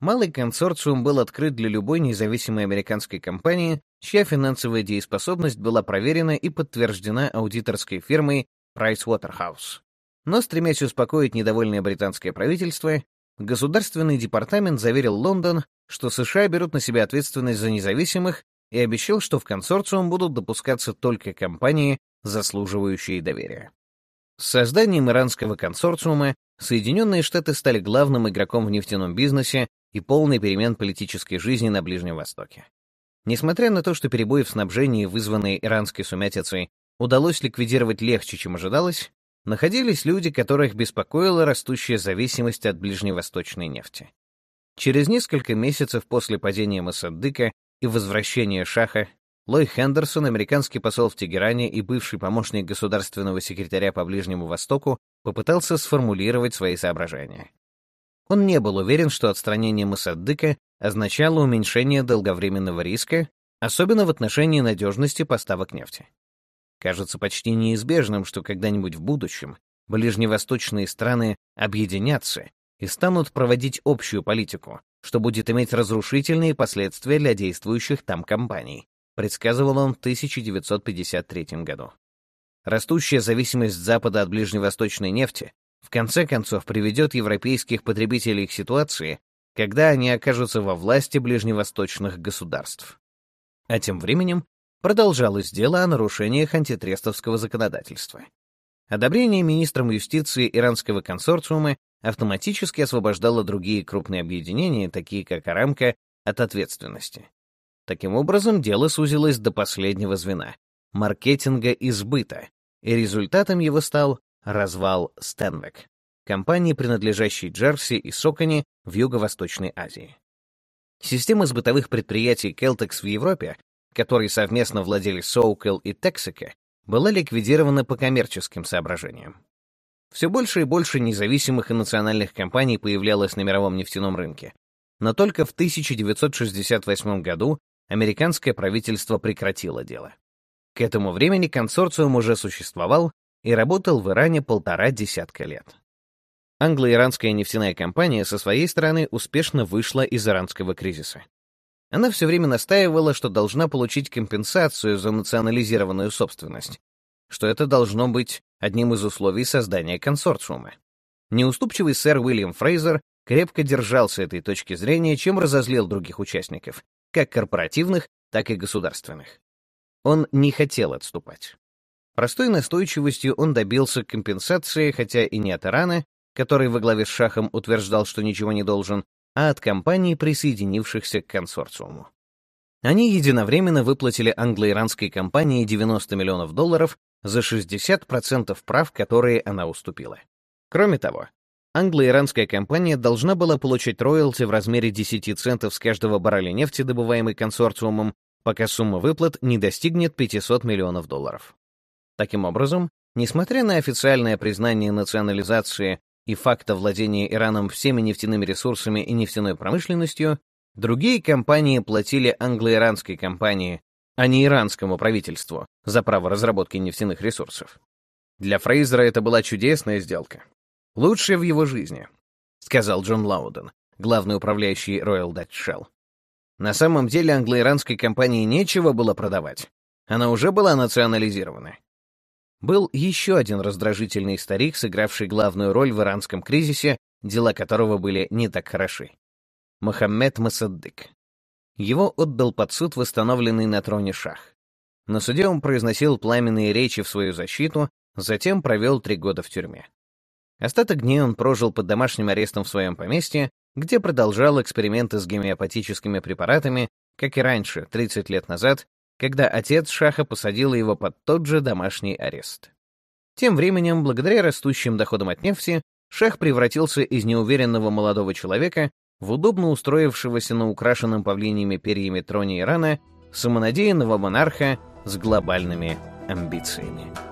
Малый консорциум был открыт для любой независимой американской компании, чья финансовая дееспособность была проверена и подтверждена аудиторской фирмой Pricewaterhouse. Но, стремясь успокоить недовольное британское правительство, Государственный департамент заверил Лондон, что США берут на себя ответственность за независимых и обещал, что в консорциум будут допускаться только компании, заслуживающие доверия. С созданием иранского консорциума Соединенные Штаты стали главным игроком в нефтяном бизнесе и полный перемен политической жизни на Ближнем Востоке. Несмотря на то, что перебои в снабжении, вызванные иранской сумятицей, удалось ликвидировать легче, чем ожидалось, находились люди, которых беспокоила растущая зависимость от ближневосточной нефти. Через несколько месяцев после падения Моссаддыка и возвращения Шаха Лой Хендерсон, американский посол в Тегеране и бывший помощник государственного секретаря по Ближнему Востоку, попытался сформулировать свои соображения. Он не был уверен, что отстранение Моссаддыка означало уменьшение долговременного риска, особенно в отношении надежности поставок нефти. Кажется почти неизбежным, что когда-нибудь в будущем ближневосточные страны объединятся и станут проводить общую политику, что будет иметь разрушительные последствия для действующих там компаний, предсказывал он в 1953 году. Растущая зависимость Запада от ближневосточной нефти в конце концов приведет европейских потребителей к ситуации, когда они окажутся во власти ближневосточных государств. А тем временем продолжалось дело о нарушениях антитрестовского законодательства. Одобрение министром юстиции иранского консорциума автоматически освобождало другие крупные объединения, такие как Арамка, от ответственности. Таким образом, дело сузилось до последнего звена — маркетинга и сбыта, и результатом его стал развал Стенвек, компании, принадлежащей Джерси и Сокони в Юго-Восточной Азии. Система бытовых предприятий Келтекс в Европе которой совместно владели Соукел и Texaco, была ликвидирована по коммерческим соображениям. Все больше и больше независимых и национальных компаний появлялось на мировом нефтяном рынке, но только в 1968 году американское правительство прекратило дело. К этому времени консорциум уже существовал и работал в Иране полтора десятка лет. Англо-иранская нефтяная компания со своей стороны успешно вышла из иранского кризиса. Она все время настаивала, что должна получить компенсацию за национализированную собственность, что это должно быть одним из условий создания консорциума. Неуступчивый сэр Уильям Фрейзер крепко держался этой точки зрения, чем разозлил других участников, как корпоративных, так и государственных. Он не хотел отступать. Простой настойчивостью он добился компенсации, хотя и не от Ирана, который во главе с Шахом утверждал, что ничего не должен, а от компаний, присоединившихся к консорциуму. Они единовременно выплатили англо-иранской компании 90 миллионов долларов за 60% прав, которые она уступила. Кроме того, англо-иранская компания должна была получить роялти в размере 10 центов с каждого барреля нефти, добываемой консорциумом, пока сумма выплат не достигнет 500 миллионов долларов. Таким образом, несмотря на официальное признание национализации и факта владения Ираном всеми нефтяными ресурсами и нефтяной промышленностью, другие компании платили англо-иранской компании, а не иранскому правительству, за право разработки нефтяных ресурсов. Для Фрейзера это была чудесная сделка. Лучшая в его жизни, сказал Джон Лауден, главный управляющий Royal Dutch Shell. На самом деле англо-иранской компании нечего было продавать. Она уже была национализирована был еще один раздражительный старик, сыгравший главную роль в иранском кризисе, дела которого были не так хороши. Мохаммед Масаддык. Его отдал под суд восстановленный на троне шах. На суде он произносил пламенные речи в свою защиту, затем провел три года в тюрьме. Остаток дней он прожил под домашним арестом в своем поместье, где продолжал эксперименты с гомеопатическими препаратами, как и раньше, 30 лет назад, когда отец Шаха посадил его под тот же домашний арест. Тем временем, благодаря растущим доходам от нефти, Шах превратился из неуверенного молодого человека в удобно устроившегося на украшенном павлиниями перьями троне Ирана самонадеянного монарха с глобальными амбициями.